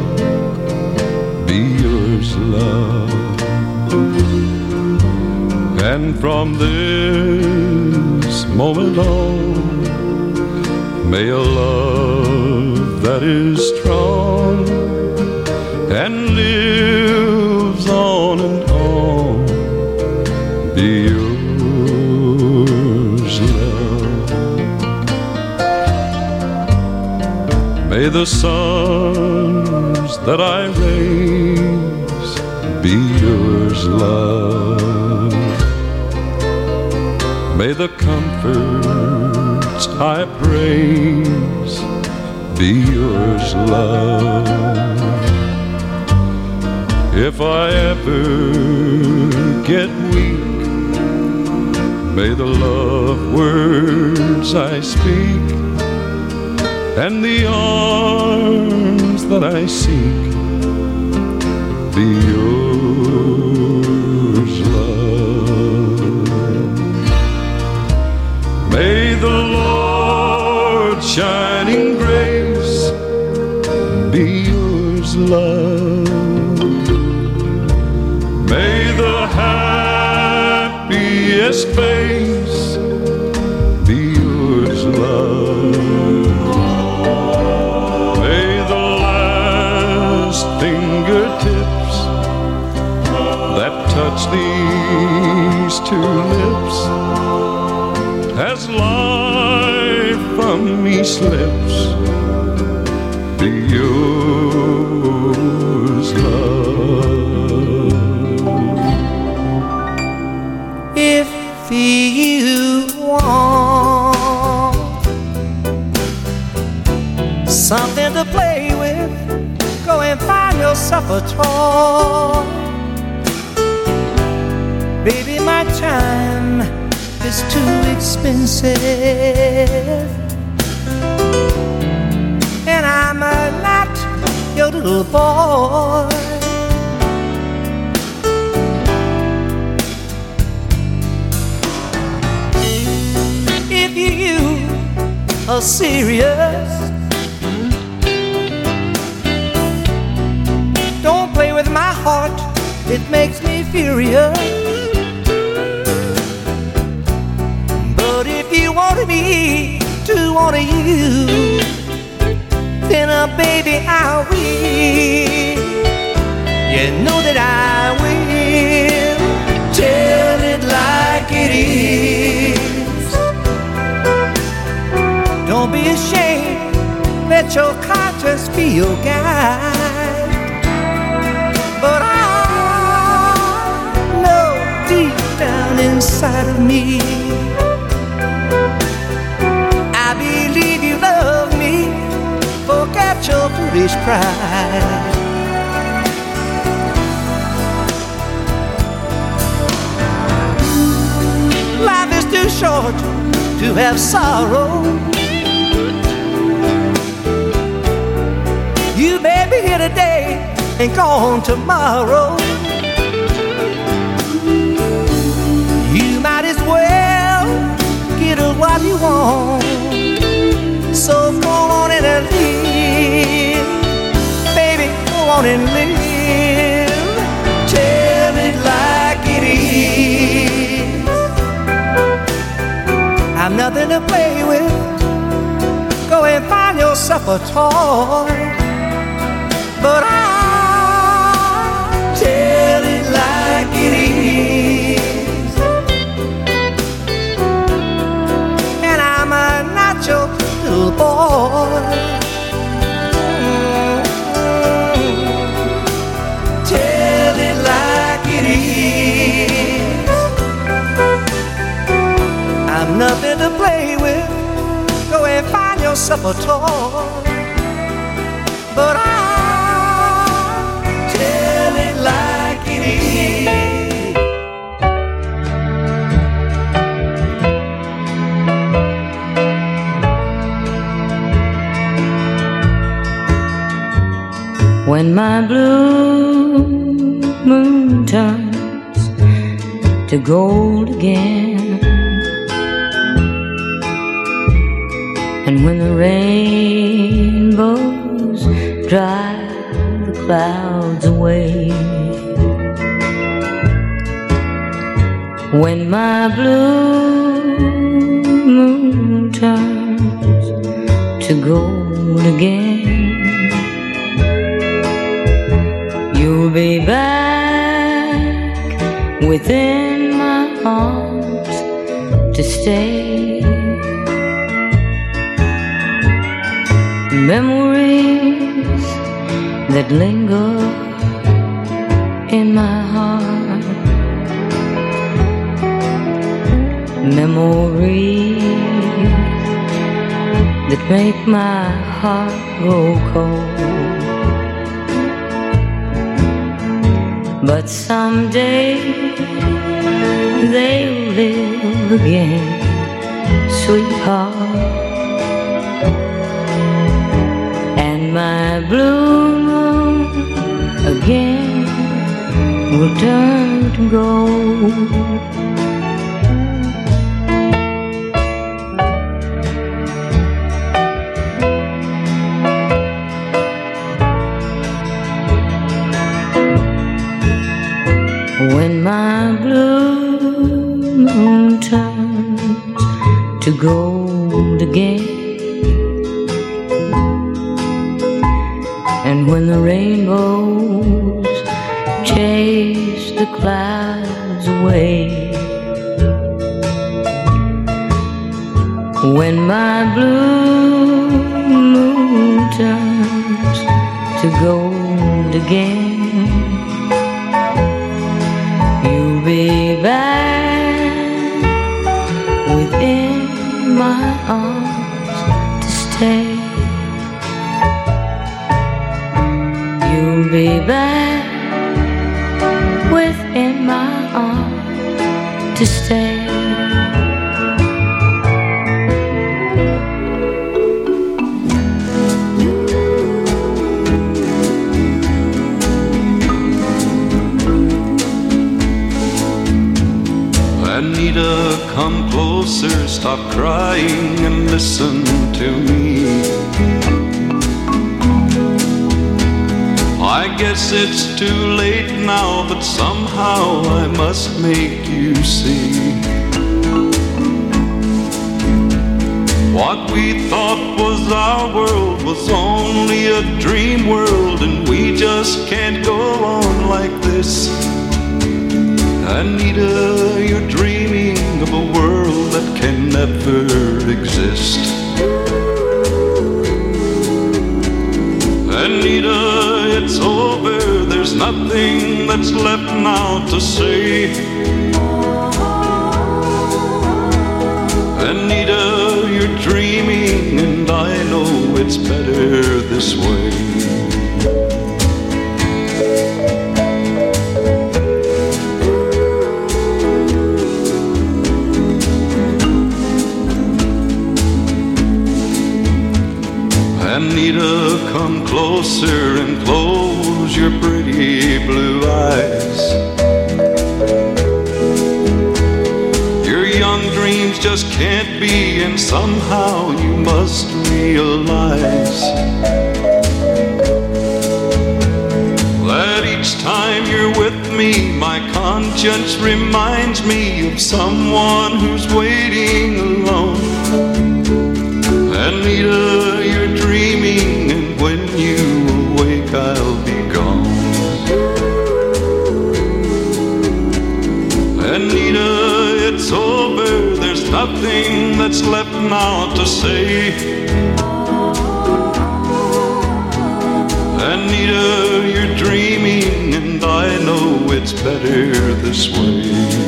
be yours, love. And from this moment on, may a love that is strong May the sons that I raise be yours, love. May the comforts I praise be yours, love. If I ever get weak, may the love words I speak and the arms that I seek be yours, love. May the Lord's shining grace be yours, love. May the happiest face these two lips as life from me slips be yours, love. if you want something to play with, go and find yourself a toy. Time is too expensive, and I'm not your little boy. if you are serious. Don't play with my heart, it makes me furious. If you want me to want you, then uh, baby I will. You know that I will tell it like it is. Don't be ashamed, let your conscience be your guide. But I know deep down inside of me, your foolish pride. Life is too short to have sorrow. You may be here today and gone tomorrow. You might as well get what you want. So go on and on and live. Tell it like it is. I'm nothing to play with. Go and find yourself a toy. But I tell it like it is. And I'm not your little boy. Nothing to play with. Go and find yourself a toy. But I tell it like it is. When my blue moon turns to gold again, when the rainbows drive the clouds away, when my blue moon turns to gold again, you'll be back within my arms to stay. Memories that linger in my heart. Memories that make my heart go cold. But someday they'll live again, sweetheart. Blue moon again will turn to gold. To gold again. You'll be back within my arms to stay. You'll be back within my arms to stay. Closer, stop crying and listen to me. I guess it's too late now, but somehow I must make you see. What we thought was our world was only a dream world, and we just can't go on like this. Anita, you're dreaming of a world never exist. Anita, it's over, there's nothing that's left now to say. Anita, you're dreaming, and I know it's better this way. Anita, come closer and close your pretty blue eyes. Your young dreams just can't be, and somehow you must realize that each time you're with me, my conscience reminds me of someone who's waiting alone. Anita, you're dreaming, and when you awake, I'll be gone. Anita, it's over, there's nothing that's left now to say. Anita, you're dreaming, and I know it's better this way.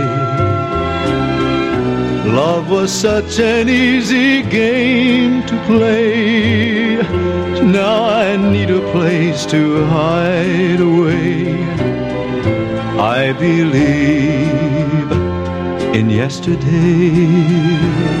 Was such an easy game to play. Now I need a place to hide away. I believe in yesterday.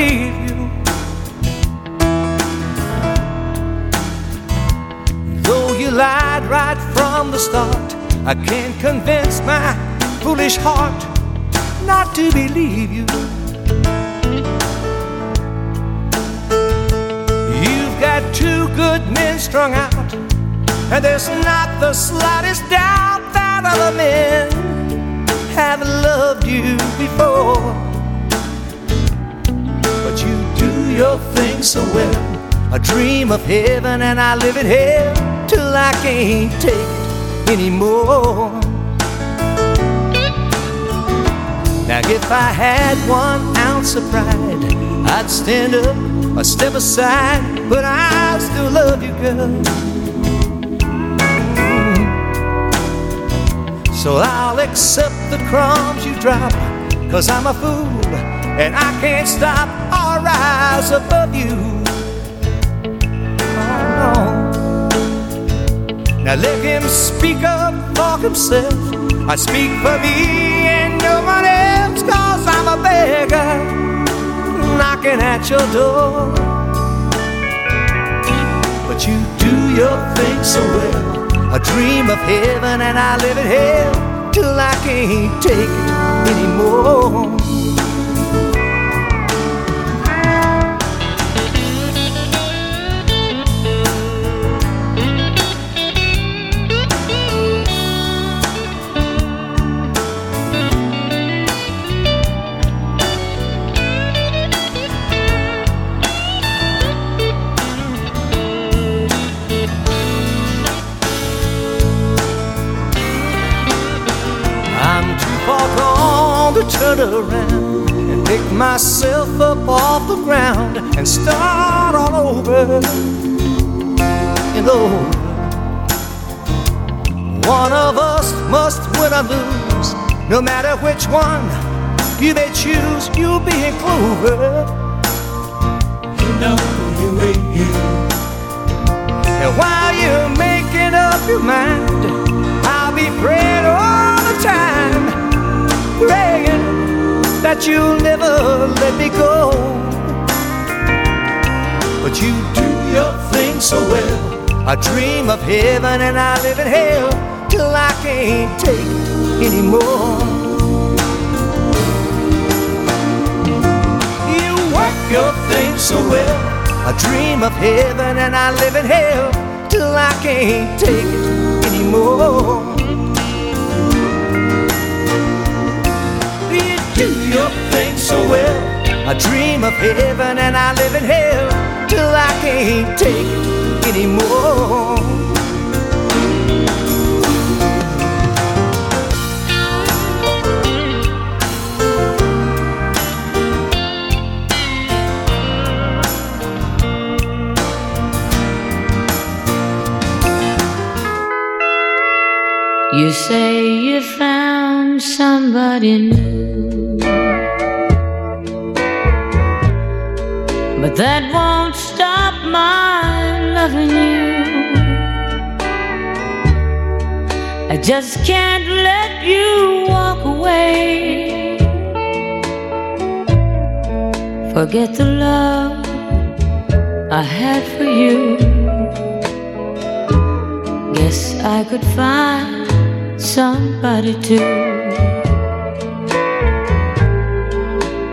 Leave you. Though you lied right from the start, I can't convince my foolish heart not to believe you. You've got two good men strung out. And there's not the slightest doubt that other men have loved you before. Your thing so well. I dream of heaven and I live in hell till I can't take it anymore. Now, if I had one ounce of pride, I'd stand up or step aside, but I still love you, girl. So I'll accept the crumbs you drop, cause I'm a fool and I can't stop rise above you. Oh no. Now let him speak up for himself. I speak for me and no one else, cause I'm a beggar knocking at your door. But you do your thing so well. I dream of heaven and I live in hell till I can't take it anymore. Turn around and pick myself up off the ground and start all over and over. One of us must win or lose, no matter which one you may choose. You'll be in clover. You know you will. And while you're making up your mind, I'll be praying that you'll never let me go. But you do your thing so well. I dream of heaven and I live in hell till I can't take it anymore. You work your things so well. I dream of heaven and I live in hell till I can't take it anymore. So well. I dream of heaven and I live in hell till I can't take anymore. You say you found somebody new, that won't stop my loving you. I just can't let you walk away. Forget the love I had for you. Guess I could find somebody too.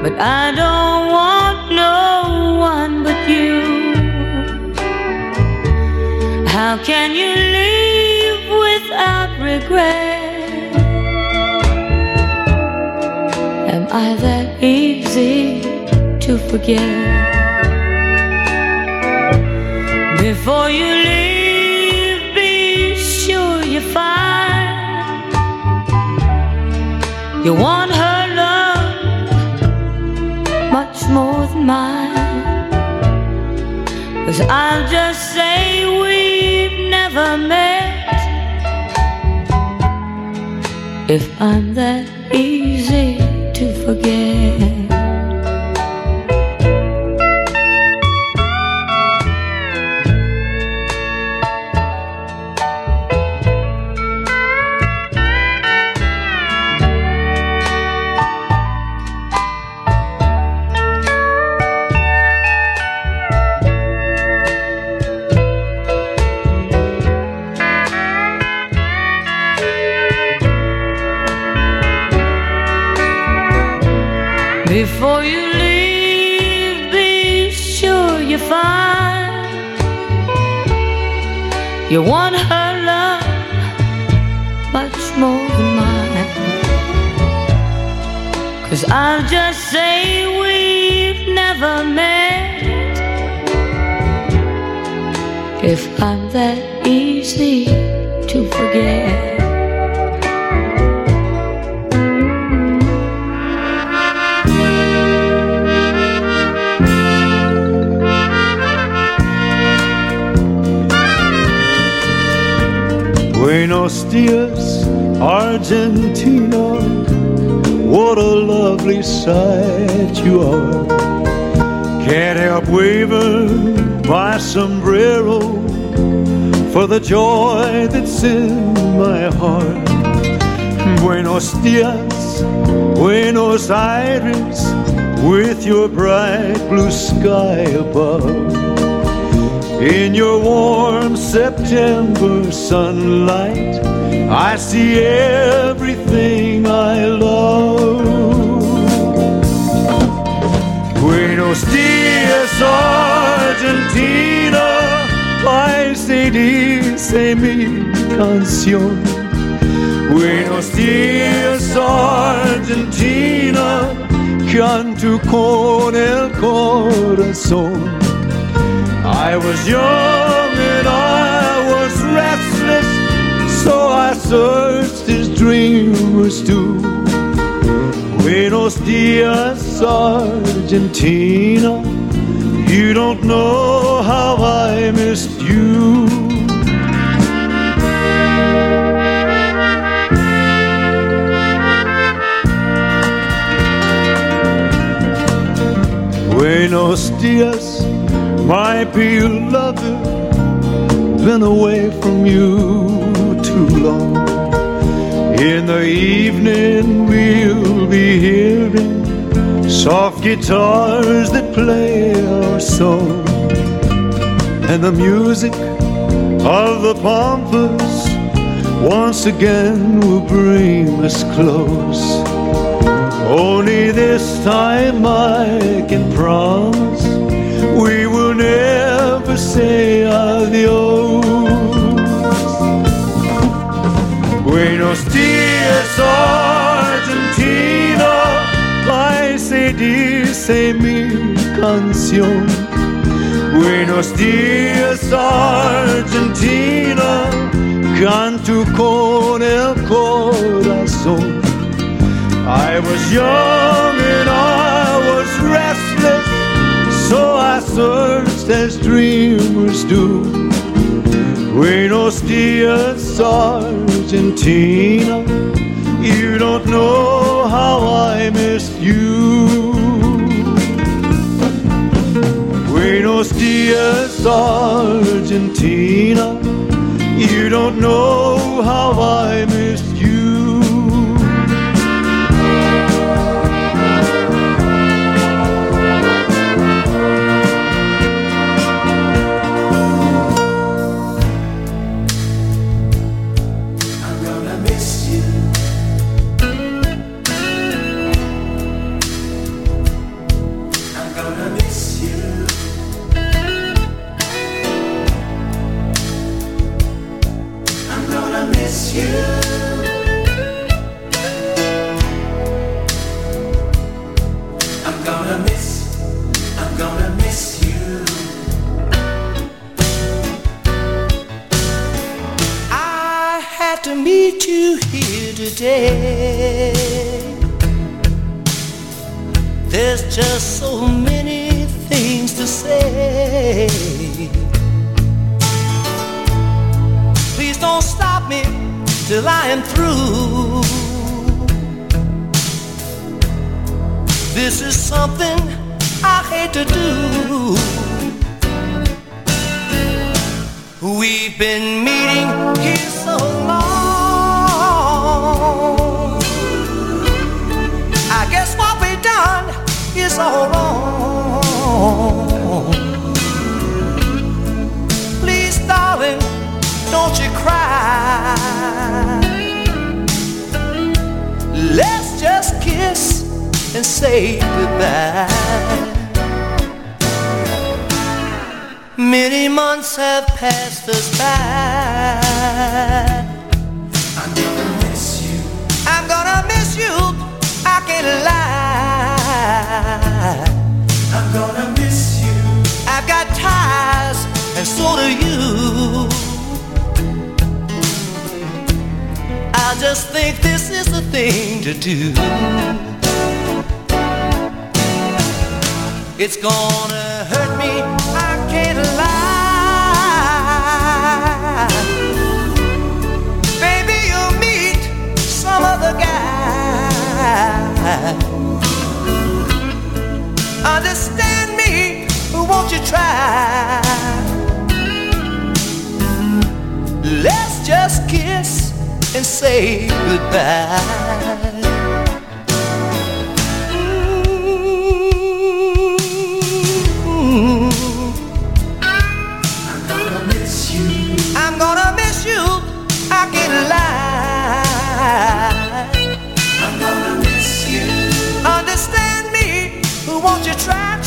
But I don't want How can you leave without regret? Am I that easy to forget? Before you leave, be sure you find you want her love much more than mine. Cause I'll just say we've never met. If I'm that easy to forget. The joy that's in my heart. Buenos dias, Buenos Aires, with your bright blue sky above. In your warm September sunlight, I see everything I love. Buenos dias, Argentina. Ay, se dice mi canción. Buenos dias, Argentina. Canto con el corazón. I was young and I was restless, so I searched as dreamers do. Buenos dias, Argentina. You don't know how I missed you. Buenos dias, my beloved. Been away from you too long. In the evening, we'll be hearing soft guitars that play our song, and the music of the pampas once again will bring us close. Only this time I can promise we will never say adios. Buenos dias, Argentina. Ay, se dice mi canción. Buenos dias, Argentina. Canto con el corazón. I was young and I was restless, so I searched as dreamers do. Buenos dias, Argentina. You don't know how I missed you. Dias, Argentina. You don't know how I just so many things to say. Please don't stop me till I am through. This is something I hate to do. We've been meeting here is long. Please, darling, don't you cry. Let's just kiss and say goodbye. Many months have passed us by. I'm gonna miss you. I'm gonna miss you. I can't lie. I'm gonna miss you. I've got ties, and so do you. I just think this is the thing to do. It's gonna hurt me, I can't lie. Baby, you'll meet some other guy. Understand me, won't you try? Let's just kiss and say goodbye.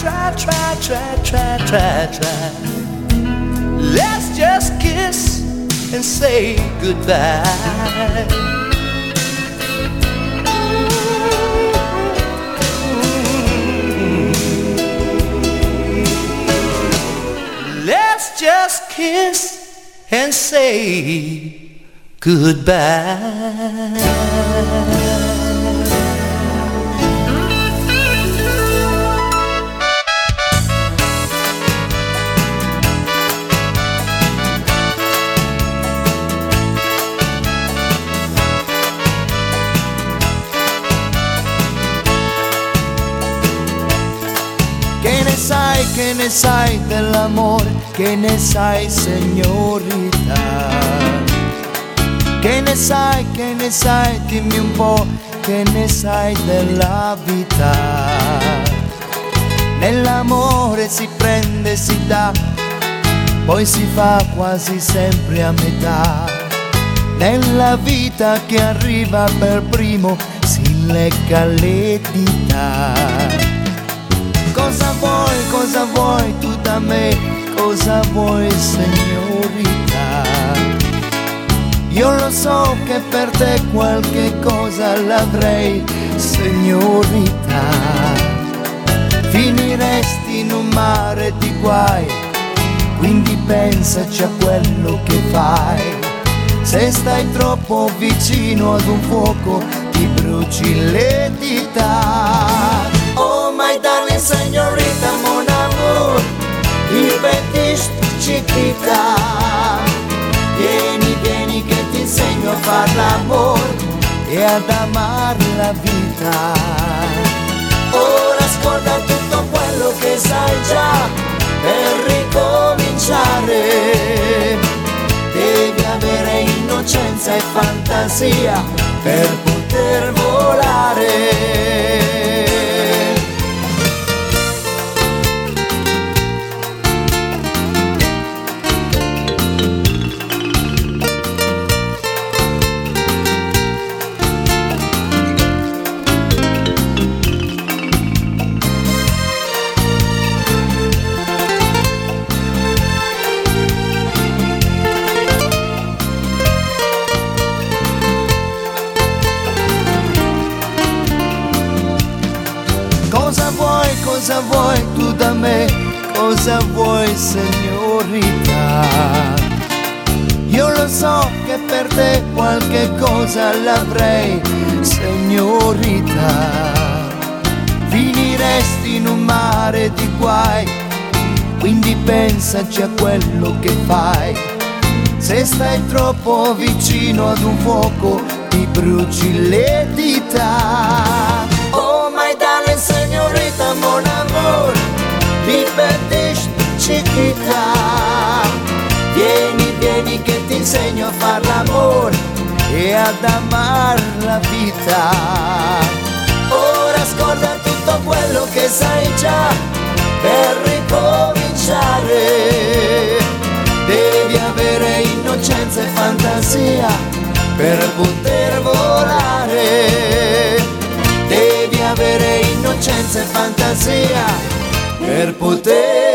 Try, try, try, try, try, try? Let's just kiss and say goodbye. Let's just kiss and say goodbye. Che ne sai dell'amore, che ne sai signorita? Che ne sai, che ne sai, dimmi un po', che ne sai della vita? Nell'amore si prende, si dà, poi si fa quasi sempre a metà. Nella vita che arriva per primo si lecca le dita. Cosa vuoi, cosa vuoi tu da me? Cosa vuoi signorita? Io lo so che per te qualche cosa l'avrei, signorita. Finiresti in un mare di guai, quindi pensaci a quello che fai. Se stai troppo vicino ad un fuoco ti bruci le dita. Señorita, mon amour, divertiste chiquita. Vieni, vieni che ti insegno a far l'amore e ad amar la vita. Ora ascolta tutto quello che sai già per ricominciare. Devi avere innocenza e fantasia per poter volare. Me? Cosa vuoi, signorita? Io lo so che per te qualche cosa l'avrei, signorita. Finiresti in un mare di guai, quindi pensaci a quello che fai. Se stai troppo vicino ad un fuoco, ti bruci le dita. Chiquita. Vieni, vieni che ti insegno a far l'amore e ad amar la vita. Ora scorda tutto quello che sai già per ricominciare. Devi avere innocenza e fantasia per poter volare. Devi avere innocenza e fantasia per poter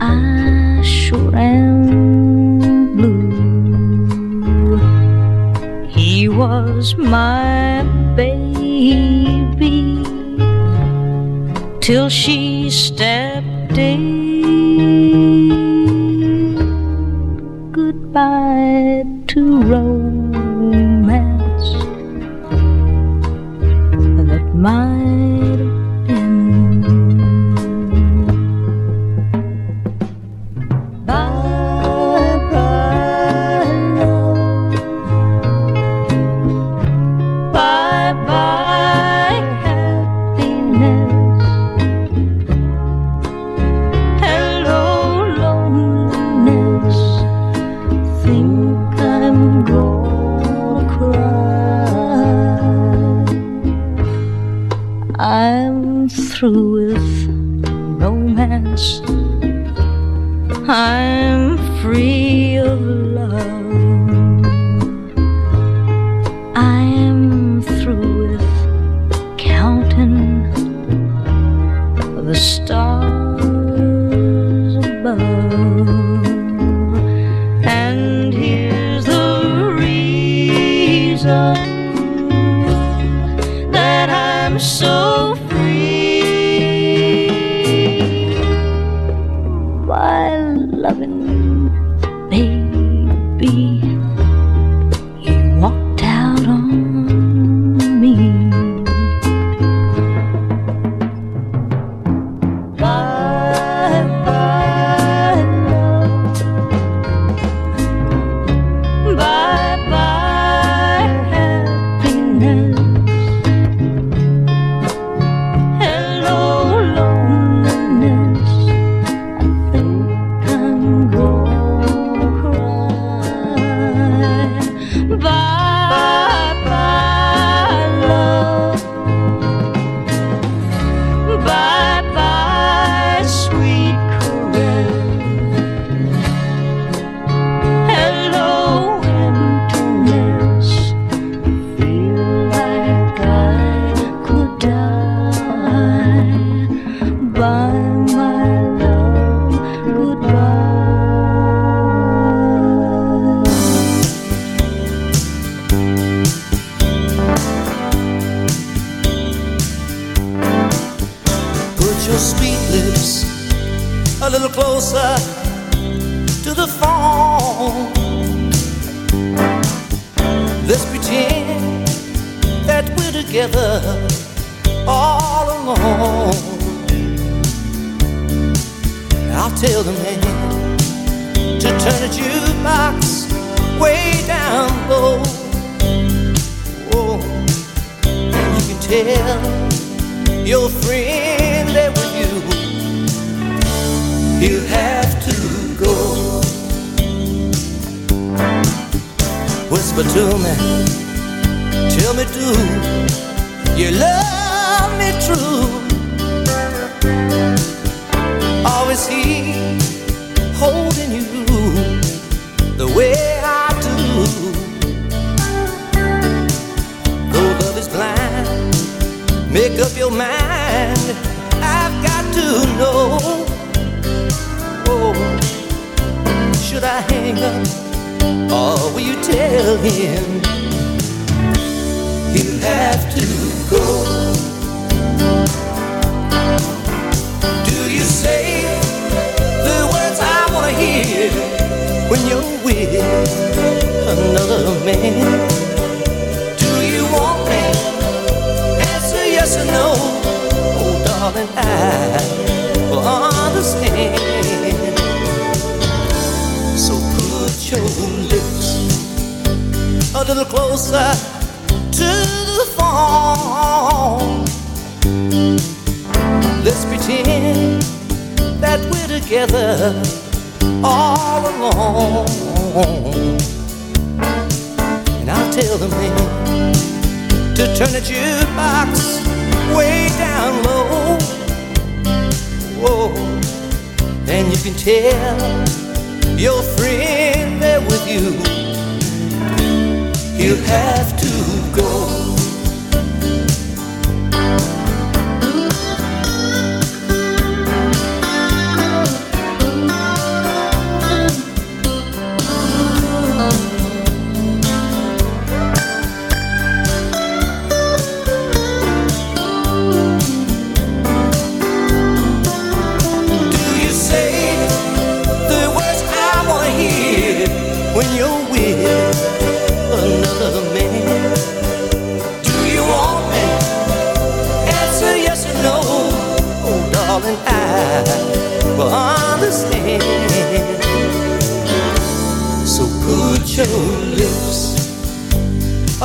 I sure am blue. He was my baby till she stepped in. Goodbye to romance through with romance. I'm free of love.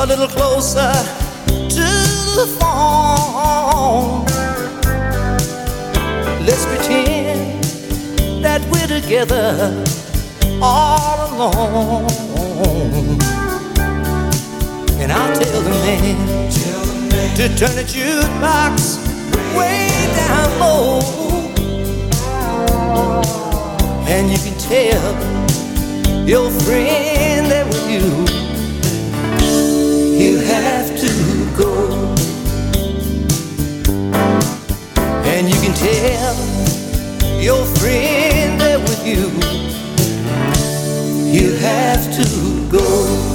a little closer to the phone. Let's pretend that we're together all alone. And I'll tell the man, tell the man to turn the jukebox way down low. And you can tell your friend that with you have to go. And you can tell your friend that with you, you have to go.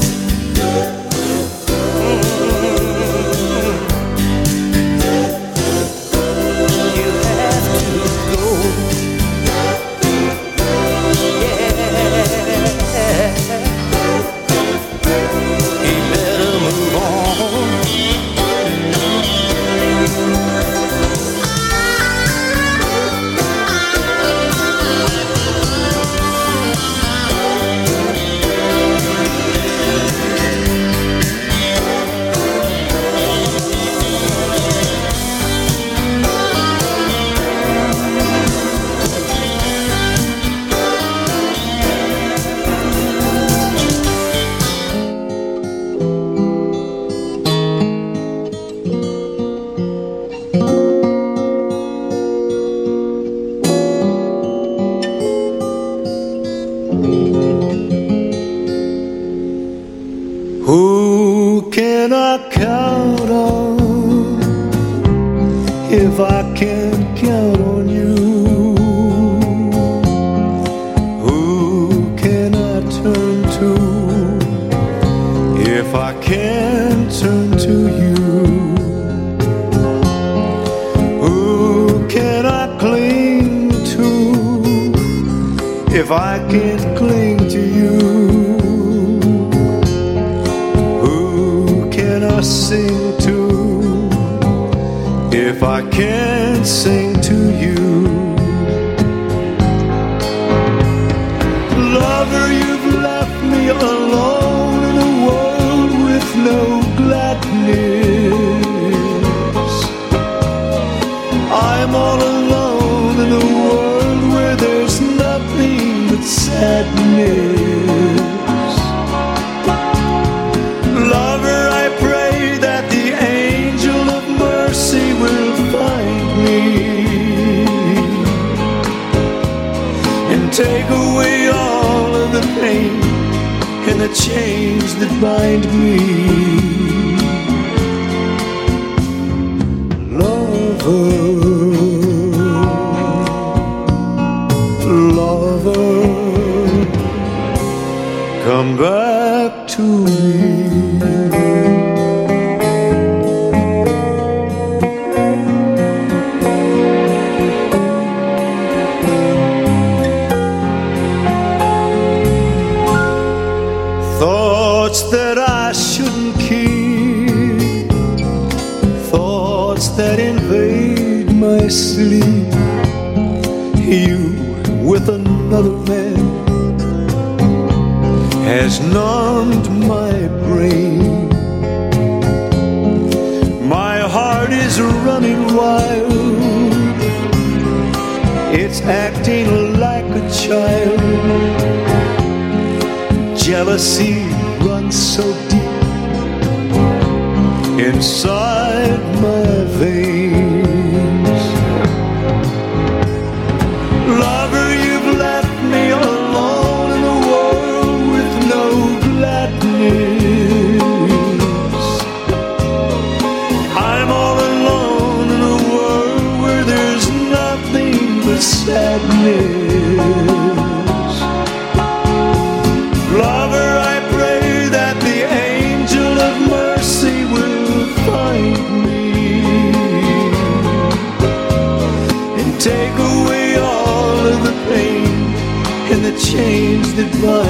Chains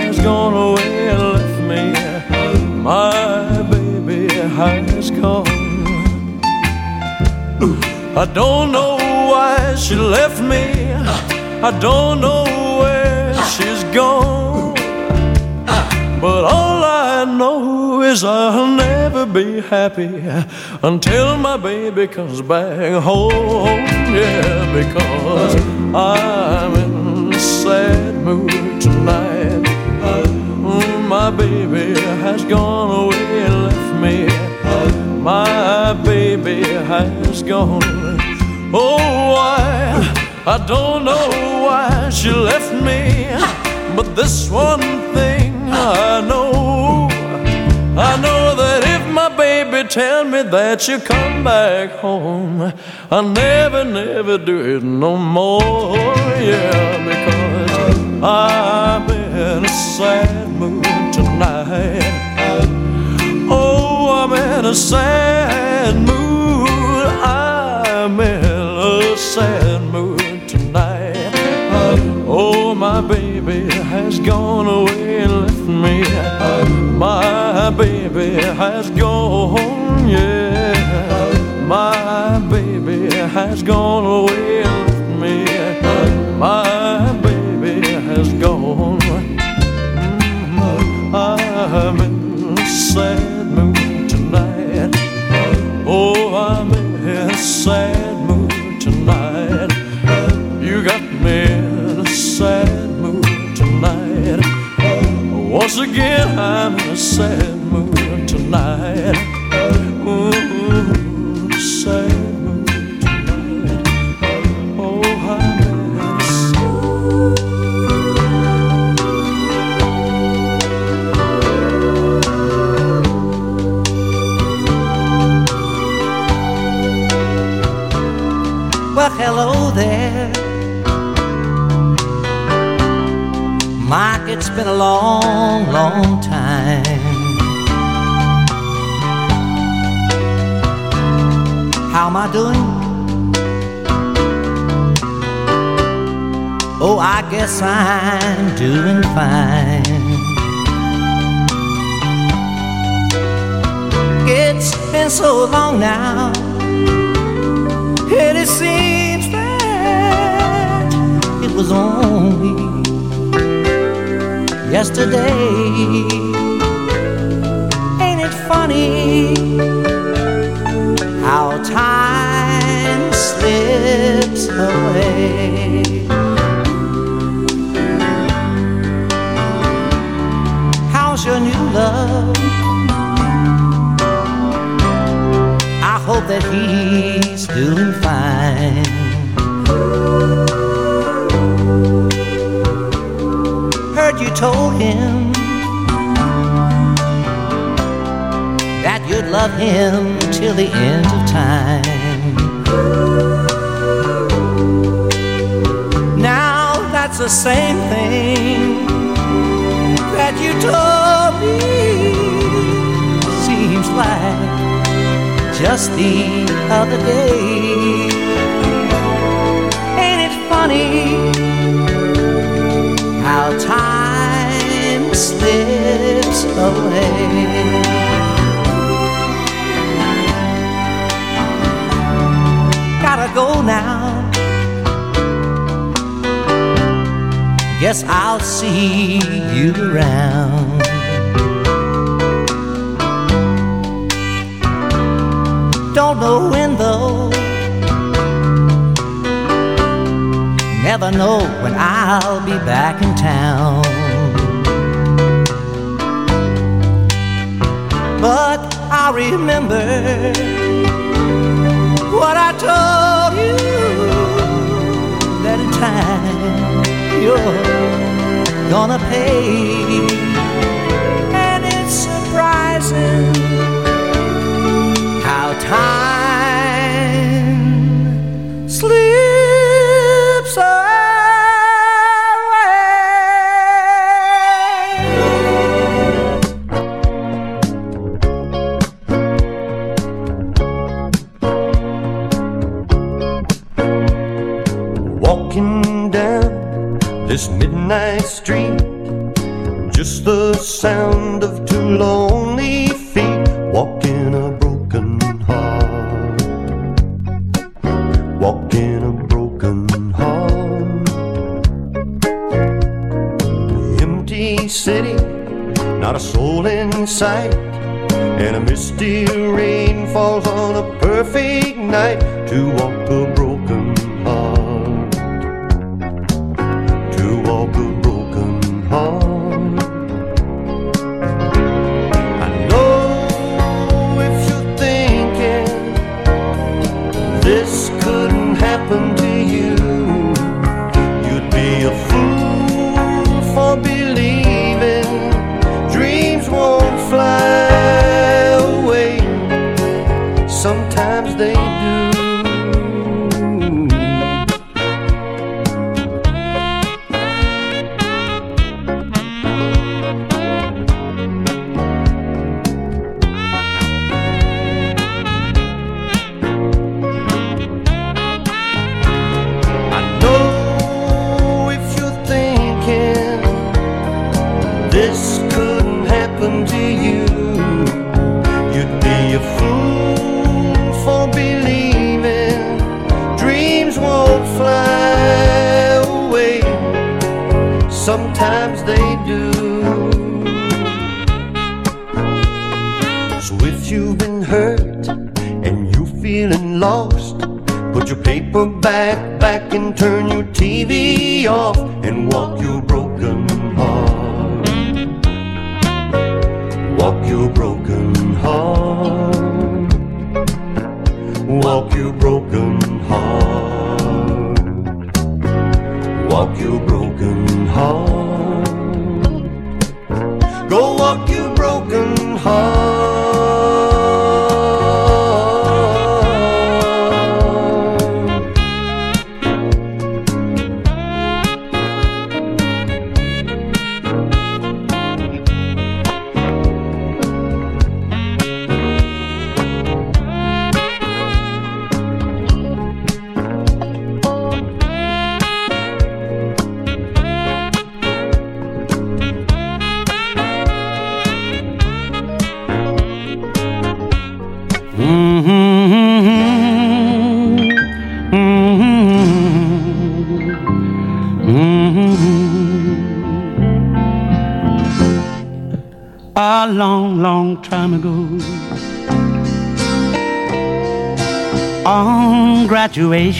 has gone away and left me. My baby has gone. I don't know why she left me. I don't know where she's gone. But all I know is I'll never be happy until my baby comes back home. Yeah, because I'm in a sad mood tonight. My baby has gone away and left me. My baby has gone. Oh, why? I don't know why she left me. But this one thing I know. I know that if my baby tell me that she'll come back home, I'll never, never do it no more. Yeah, because I'm in a sad mood tonight. Oh, I'm in a sad mood. I'm in a sad mood tonight. Oh, my baby has gone away and left me. My baby has gone, yeah. My baby has gone away Once again, I'm in a sad mood tonight. Ooh, sad mood tonight. Oh, I'm in a sad Well, hello there. Been a long, long time. How am I doing? Oh, I guess I'm doing fine. It's been so long now. And it seems that it was only yesterday. Ain't it funny how time slips away? How's your new love? I hope that he's doing fine. Told him that you'd love him till the end of time. Now that's the same thing that you told me. Seems like just the other day. funny how time Gotta go now. Guess I'll see you around. Don't know when though. Never know when I'll be back in town. But I remember what I told you that in time you're gonna pay. And it's surprising how time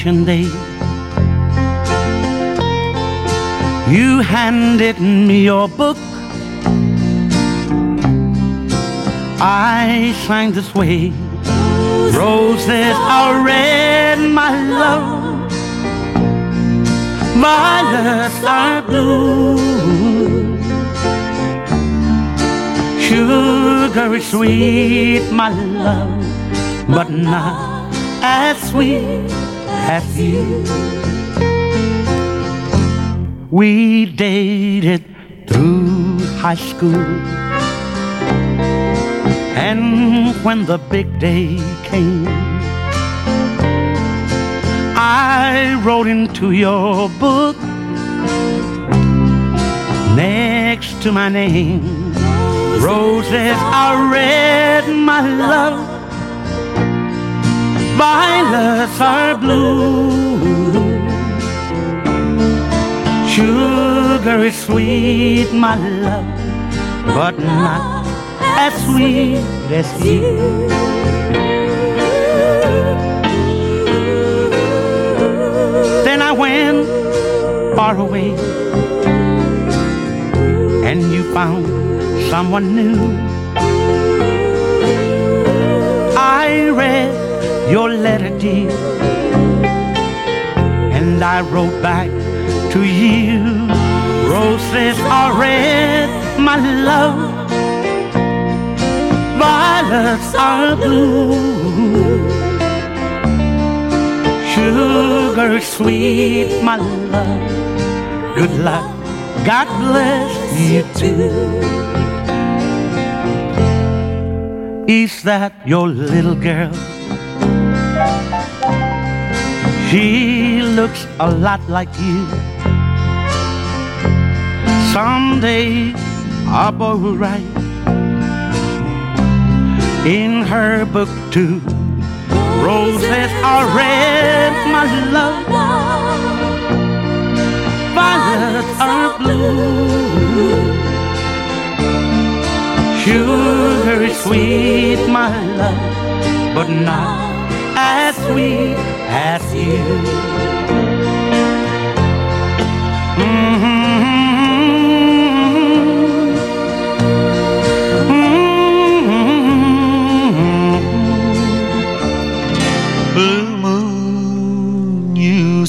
day, you handed me your book. I sang this way. Roses are red, my love. Violets are blue. Sugar is sweet, my love, but not as We dated through high school. And when the big day came, I wrote into your book next to my name. Roses are red, my love. Violets are blue. Sugar is sweet, my love, but not as sweet as you. Then I went far away, and you found someone new. I read your letter, dear, and I wrote back to you. Roses are red, my love. Violets are blue. Sugar sweet, my love. Good luck. God bless you too. Is that your little girl? She looks a lot like you. Someday a boy will write in her book too. Roses are red, my love. Violets are blue. Sugar is sweet, my love, but not as sweet as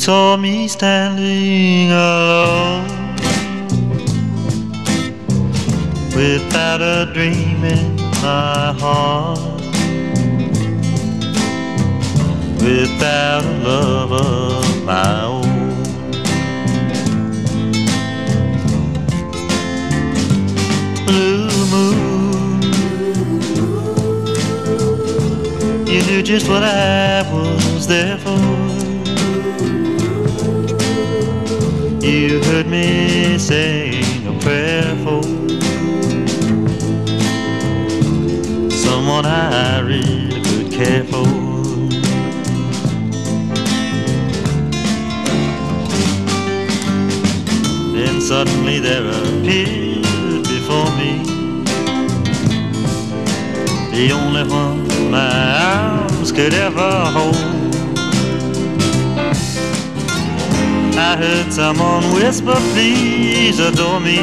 saw me standing alone without a dream in my heart, without a love of my own. Blue moon, you knew just what I was there for. You heard me sing a prayer for someone I really could care for. Suddenly there appeared before me the only one my arms could ever hold. I heard someone whisper, please adore me.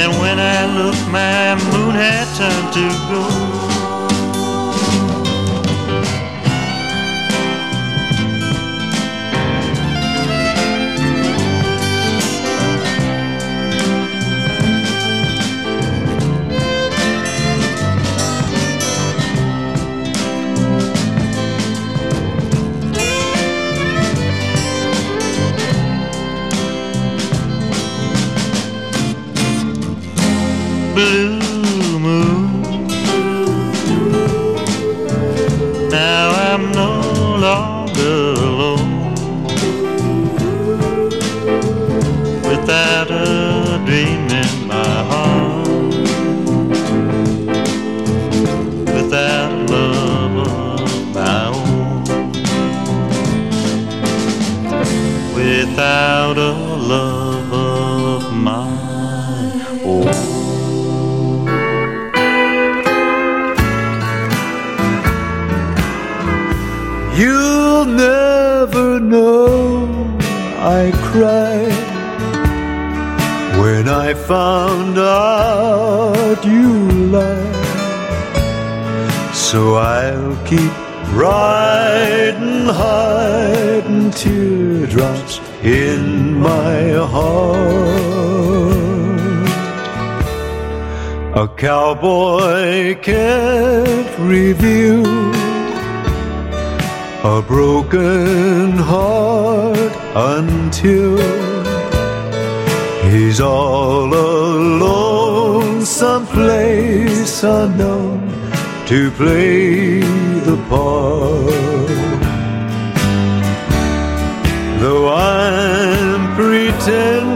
And when I looked, my moon had turned to gold. Blue a broken heart until he's all alone, someplace unknown to play the part. Though I'm pretending.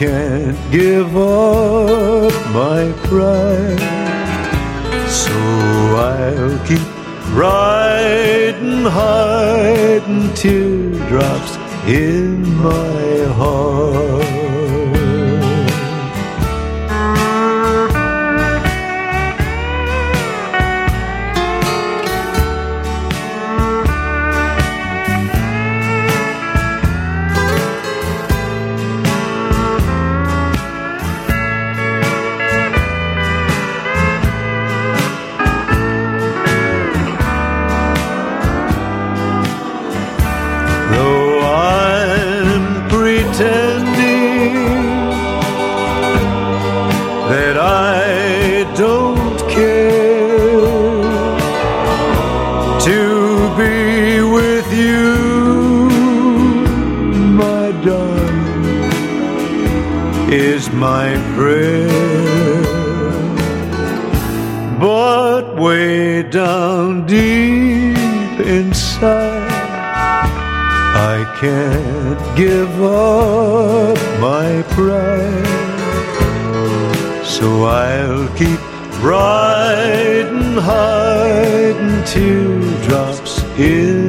Can't give up my pride. So I'll keep riding, hiding teardrops in my heart. Give up my pride. So I'll keep riding, hiding teardrops in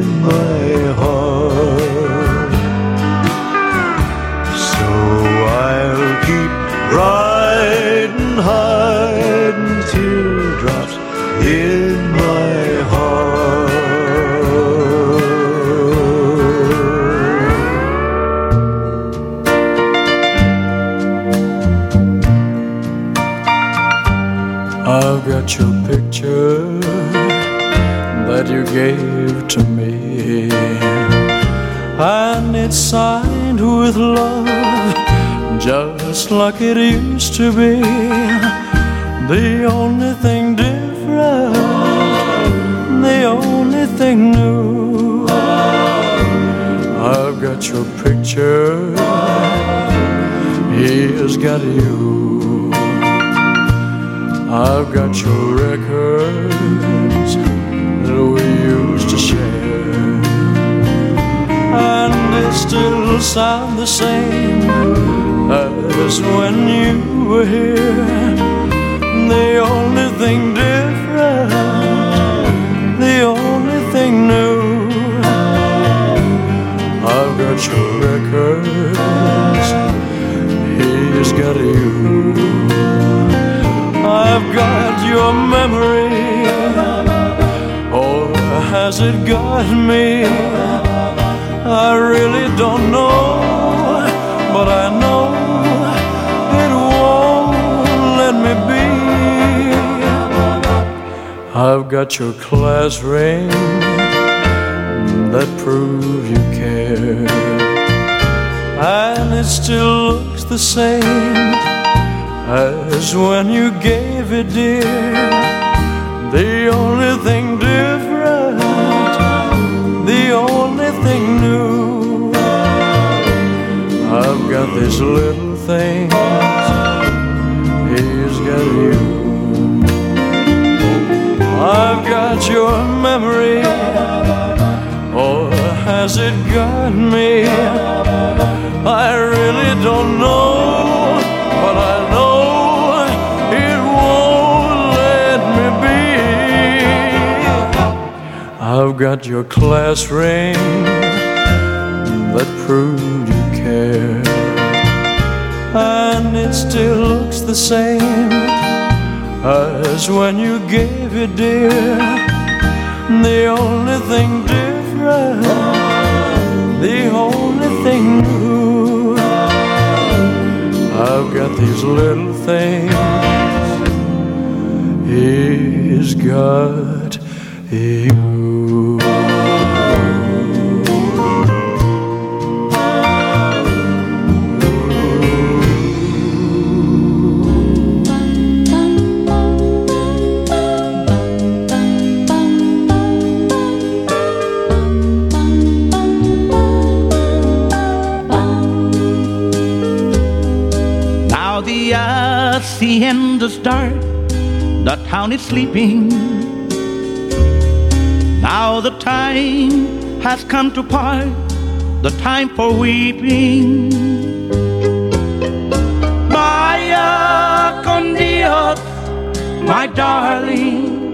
gave to me, and it's signed with love, just like it used to be. The only thing different, the only thing new. I've got your picture, he's got you. I've got your records still sound the same as when you were here. The only thing different, the only thing new. I've got your records, he's got you. I've got your memory, or has it got me? I really don't know, but I know it won't let me be. I've got your class ring that proves you care, and it still looks the same as when you gave it, dear. The only thing different, got these little things, he's got you. I've got your memory, or has it got me? I really don't know, but I know it won't let me be. I've got your class ring that proved still looks the same as when you gave it, dear. The only thing different, the only thing new. I've got these little things. He's got you. Is sleeping. Now the time has come to part, the time for weeping. Vaya con Dios, my darling.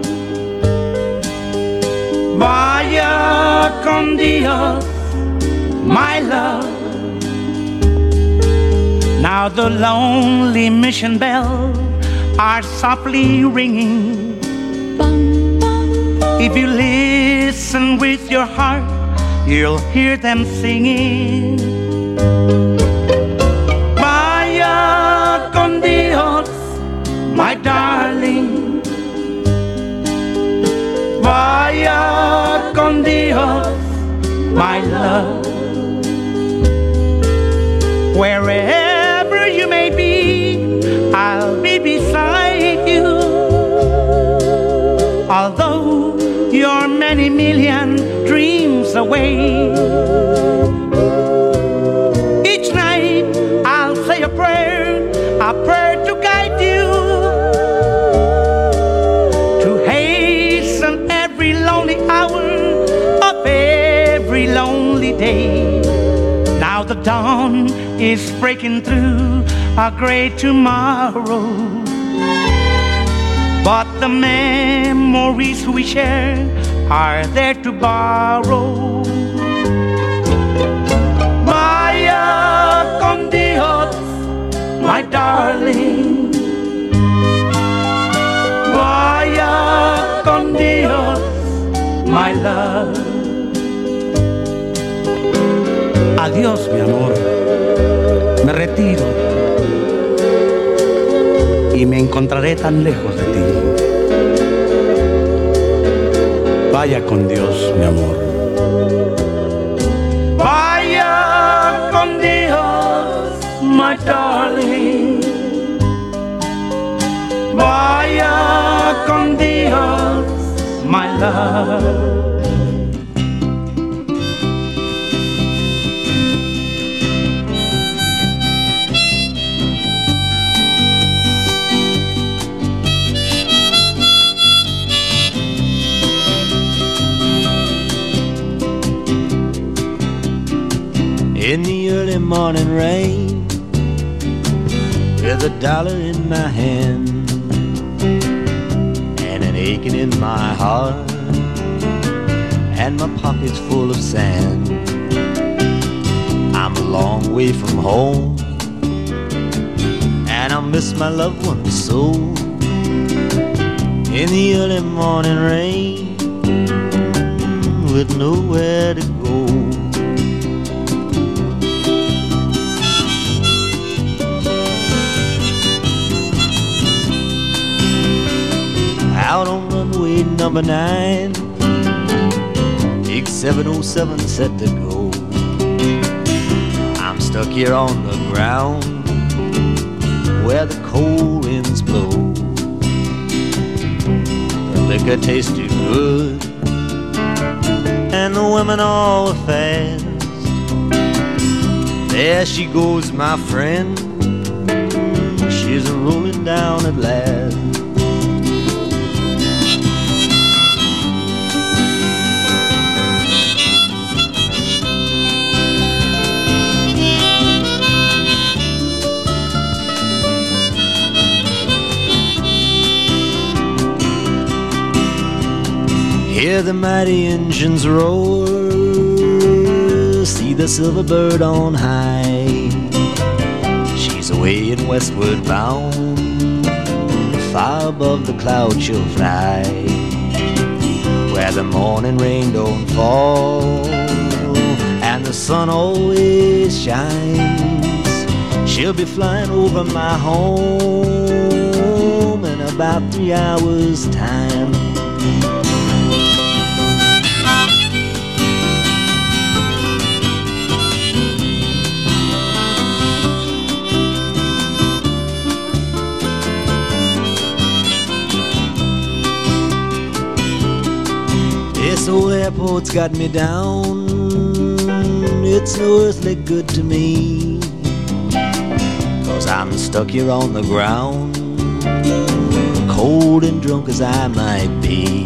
Vaya con Dios, my love. Now the lonely mission bells are softly ringing. If you listen with your heart, you'll hear them singing. Vaya con Dios, my darling. Vaya con Dios, my love. Wherever many million dreams away. Each night I'll say a prayer, a prayer to guide you. To hasten every lonely hour of every lonely day. Now the dawn is breaking through a gray tomorrow. But the memories we share are there to borrow. Vaya con Dios, my darling. Vaya con Dios, my love. Adiós, mi amor. Me retiro y me encontraré tan lejos de Vaya con Dios, mi amor. Vaya con Dios, my darling. Vaya con Dios, my love. In the early morning rain with a dollar in my hand and an aching in my heart and my pockets full of sand. I'm a long way from home and I miss my loved ones so. In the early morning rain with nowhere to number nine. Big 707 set to go. I'm stuck here on the ground where the cold winds blow. The liquor tastes too good, and the women all are fast. There she goes, my friend. She's rolling down at last. Hear the mighty engines roar, see the silver bird on high. She's away and westward bound, far above the clouds she'll fly, where the morning rain don't fall and the sun always shines. She'll be flying over my home in about three hours' time. Airport's got me down. It's no earthly good to me. Cause I'm stuck here on the ground, cold and drunk as I might be.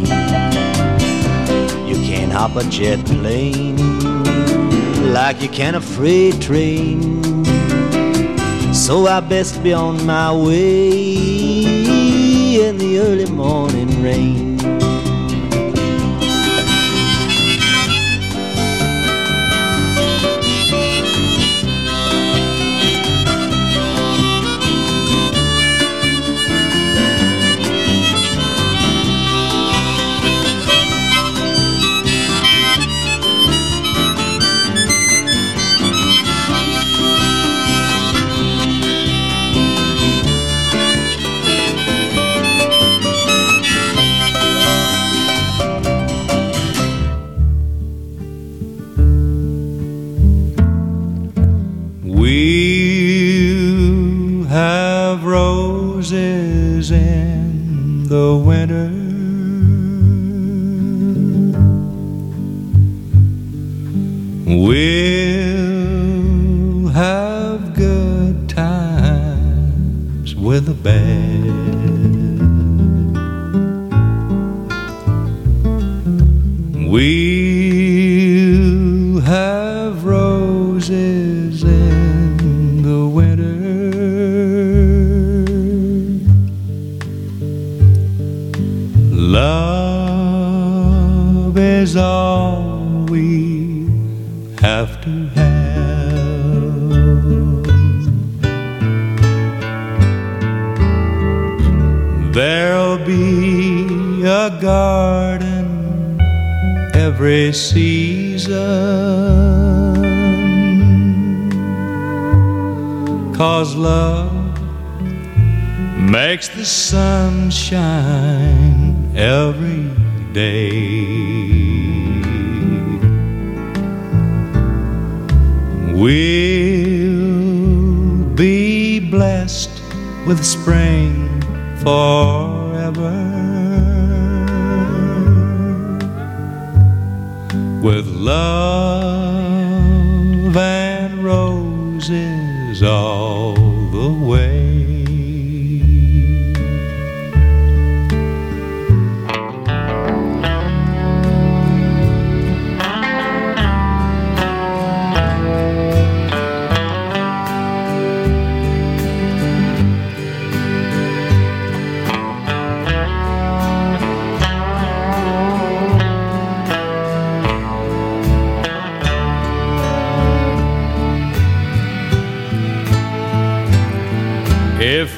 You can't hop a jet plane like you can a freight train. So I best be on my way in the early morning rain.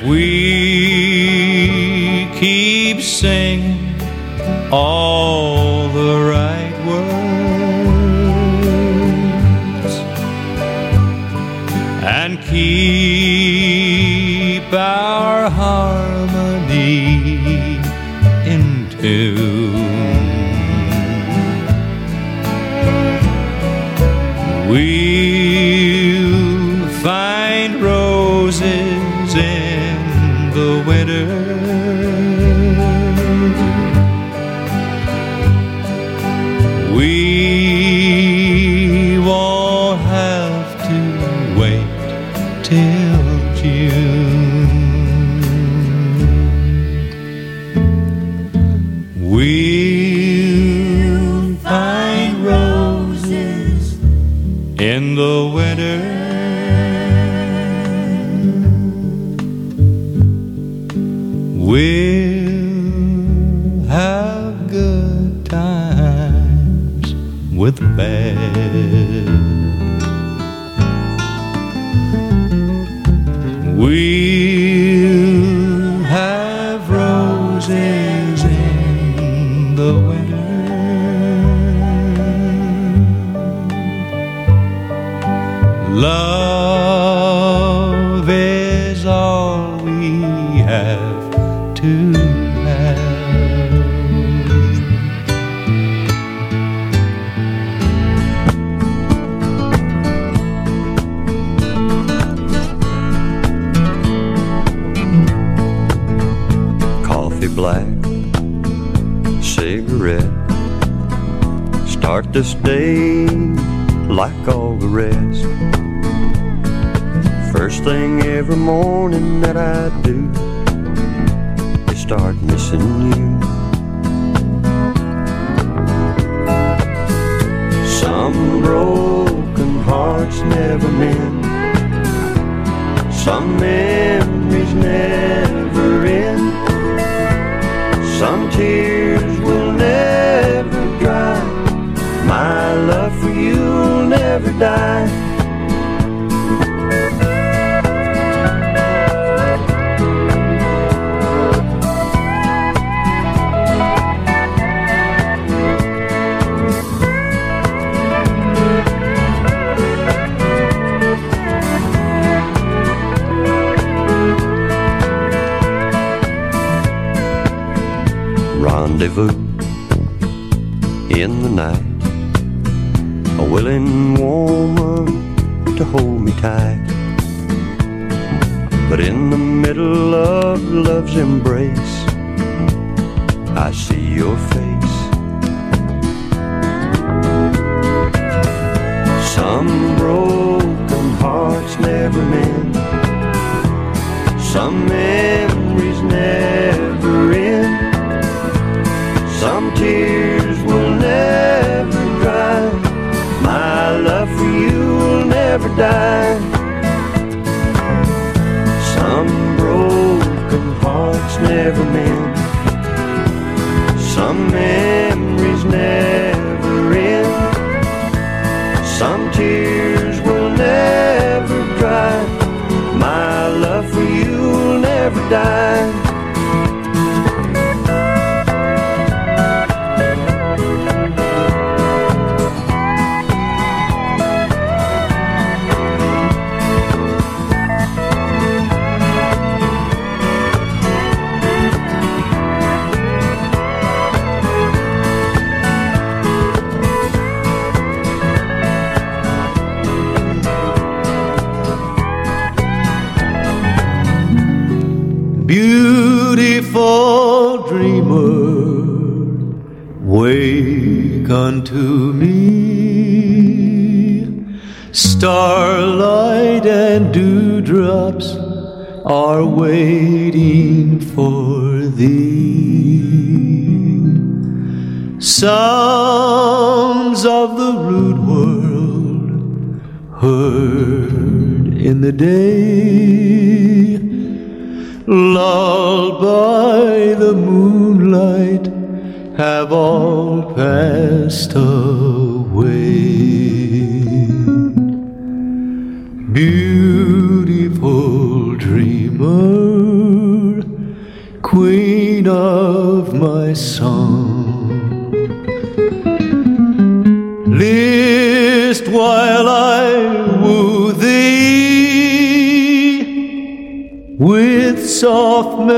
We keep singing all Beautiful dreamer, wake unto me. Starlight and dewdrops are waiting for thee. Sounds of the rude world heard in the day lulled by the moonlight, have all passed away. Beautiful dreamer, queen of my song, list while I with soft melody.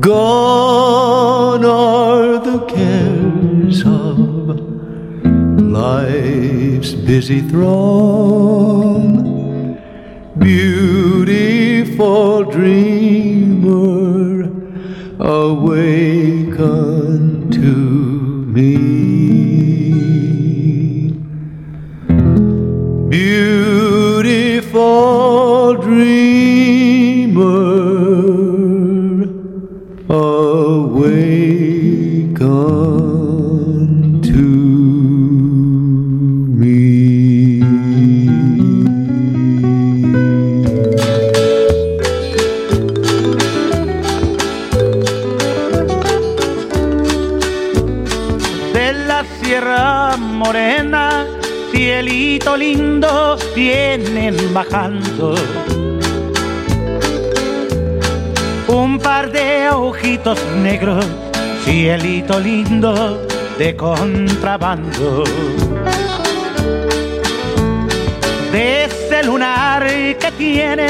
Gone are the cares of life's busy throng. Beautiful dreamer, awaken to me. Bajando. Un par de ojitos negros, cielito lindo, de contrabando. De ese lunar que tiene,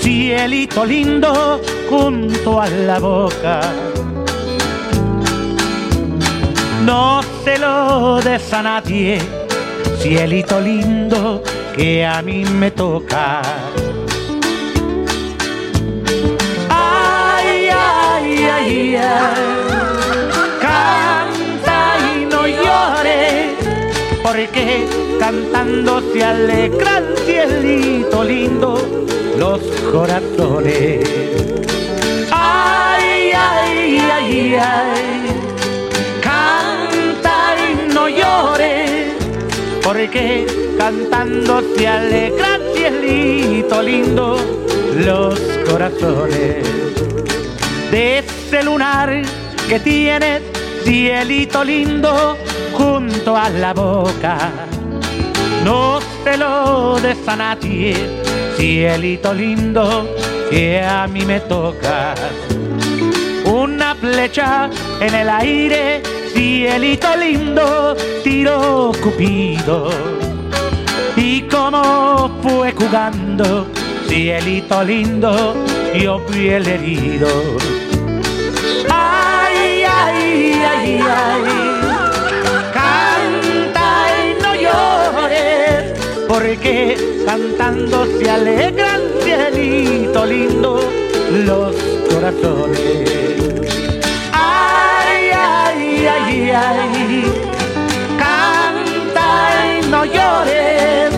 cielito lindo, junto a la boca. No se lo des a nadie, cielito lindo que a mí me toca. Ay, ay, ay, ay, canta y no llores, porque cantando se alegran cielito lindo los corazones. Ay, ay, ay, ay, porque cantando se alegran cielito lindo los corazones. De ese lunar que tiene cielito lindo junto a la boca. No se lo des a nadie, cielito lindo que a mí me toca. Una flecha en el aire, cielito lindo, tiró Cupido. Y como fue jugando, cielito lindo, yo fui el herido. Ay, ay, ay, ay. porque cantando se alegran cielito lindo los corazones. Ay, ay, canta y no llores,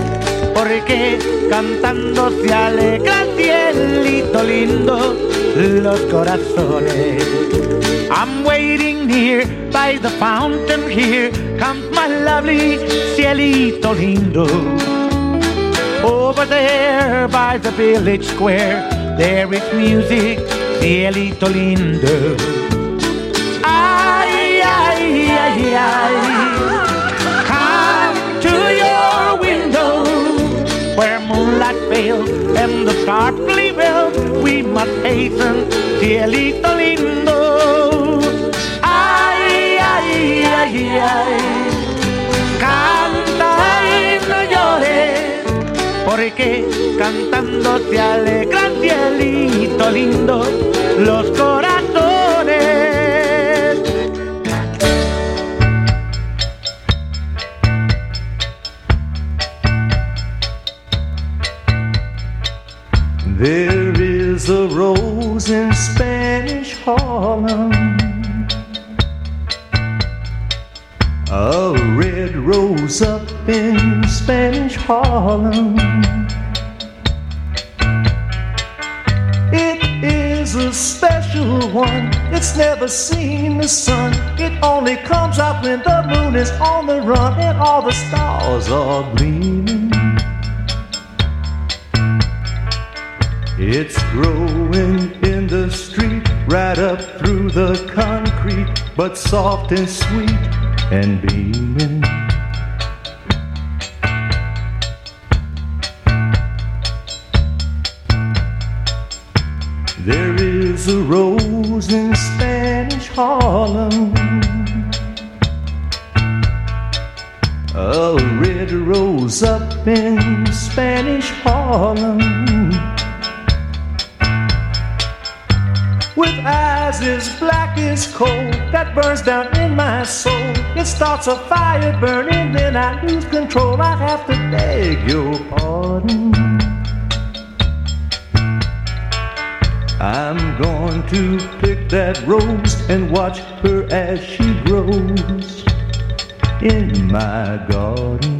porque cantando se alegran cielito lindo los corazones. I'm waiting here by the fountain here comes my lovely cielito lindo. Over there by the village square, there is music, cielito lindo. Come to your window where moonlight fails and the stars gleam. We must hasten, cielito lindo. Ay, ay, ay, ay. Canta y no llores porque cantando se alegran cielito lindo los corazones. Harlem, a red rose up in Spanish Harlem. It is a special one, it's never seen the sun. It only comes out when the moon is on the run and all the stars are gleaming. It's growing right up through the concrete, but soft and sweet and beaming. There is a rose in Spanish Harlem, a red rose up in Spanish Harlem. With eyes as black as coal that burns down in my soul. It starts a fire burning, then I lose control. I have to beg your pardon. I'm going to pick that rose and watch her as she grows in my garden.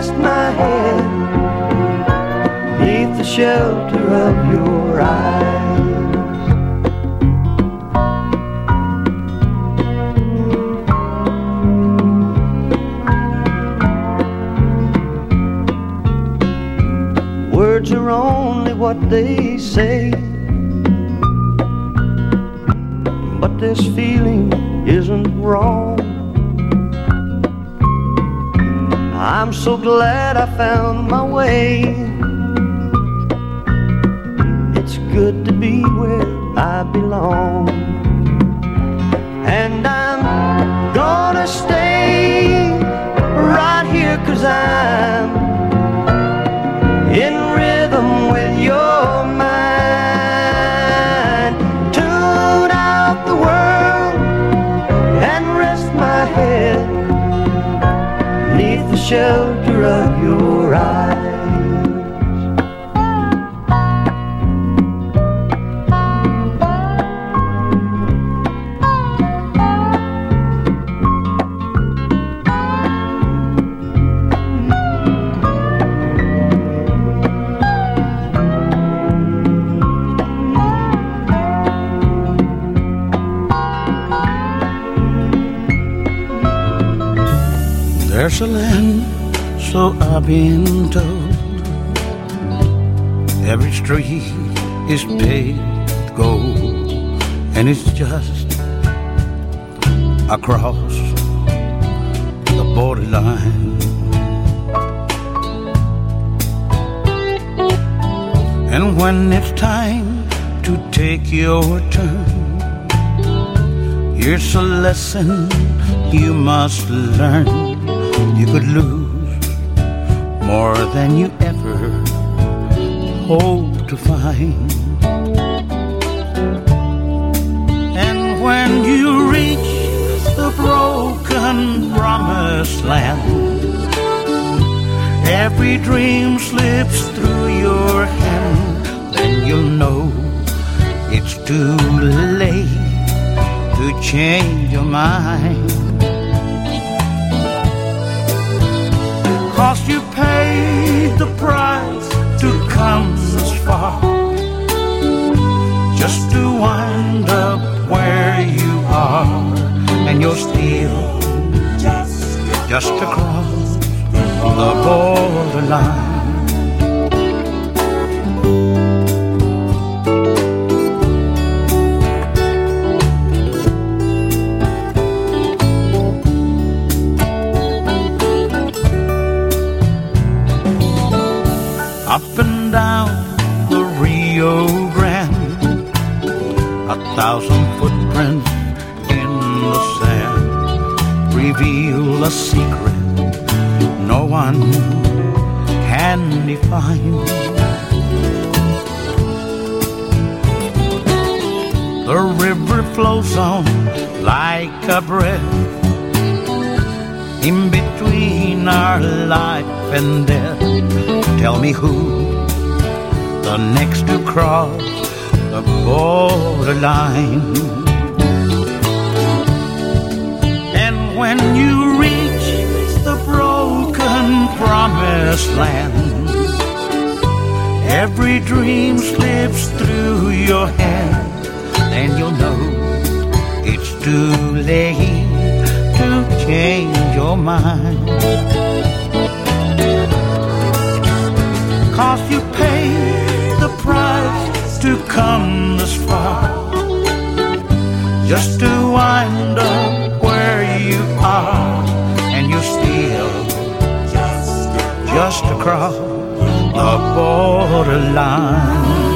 Rest my head beneath the shelter of your eyes. Words are only what they say. But this feeling isn't wrong. I'm so glad I found my way. It's good to be where I belong. And I'm gonna stay right here cause I'm shelter of your eyes. Street is paved with gold, and it's just across the borderline. And when it's time to take your turn, here's a lesson you must learn. You could lose more than you ever hope to find. And when you reach the broken promised land, every dream slips through your hand, then you'll know it's too late to change your mind. Cause you paid the price Just to wind up where you are And you're still just across the borderline borderline. And when you reach the broken promised land, every dream slips through your hand, and you'll know it's too late to change your mind. Across the borderline.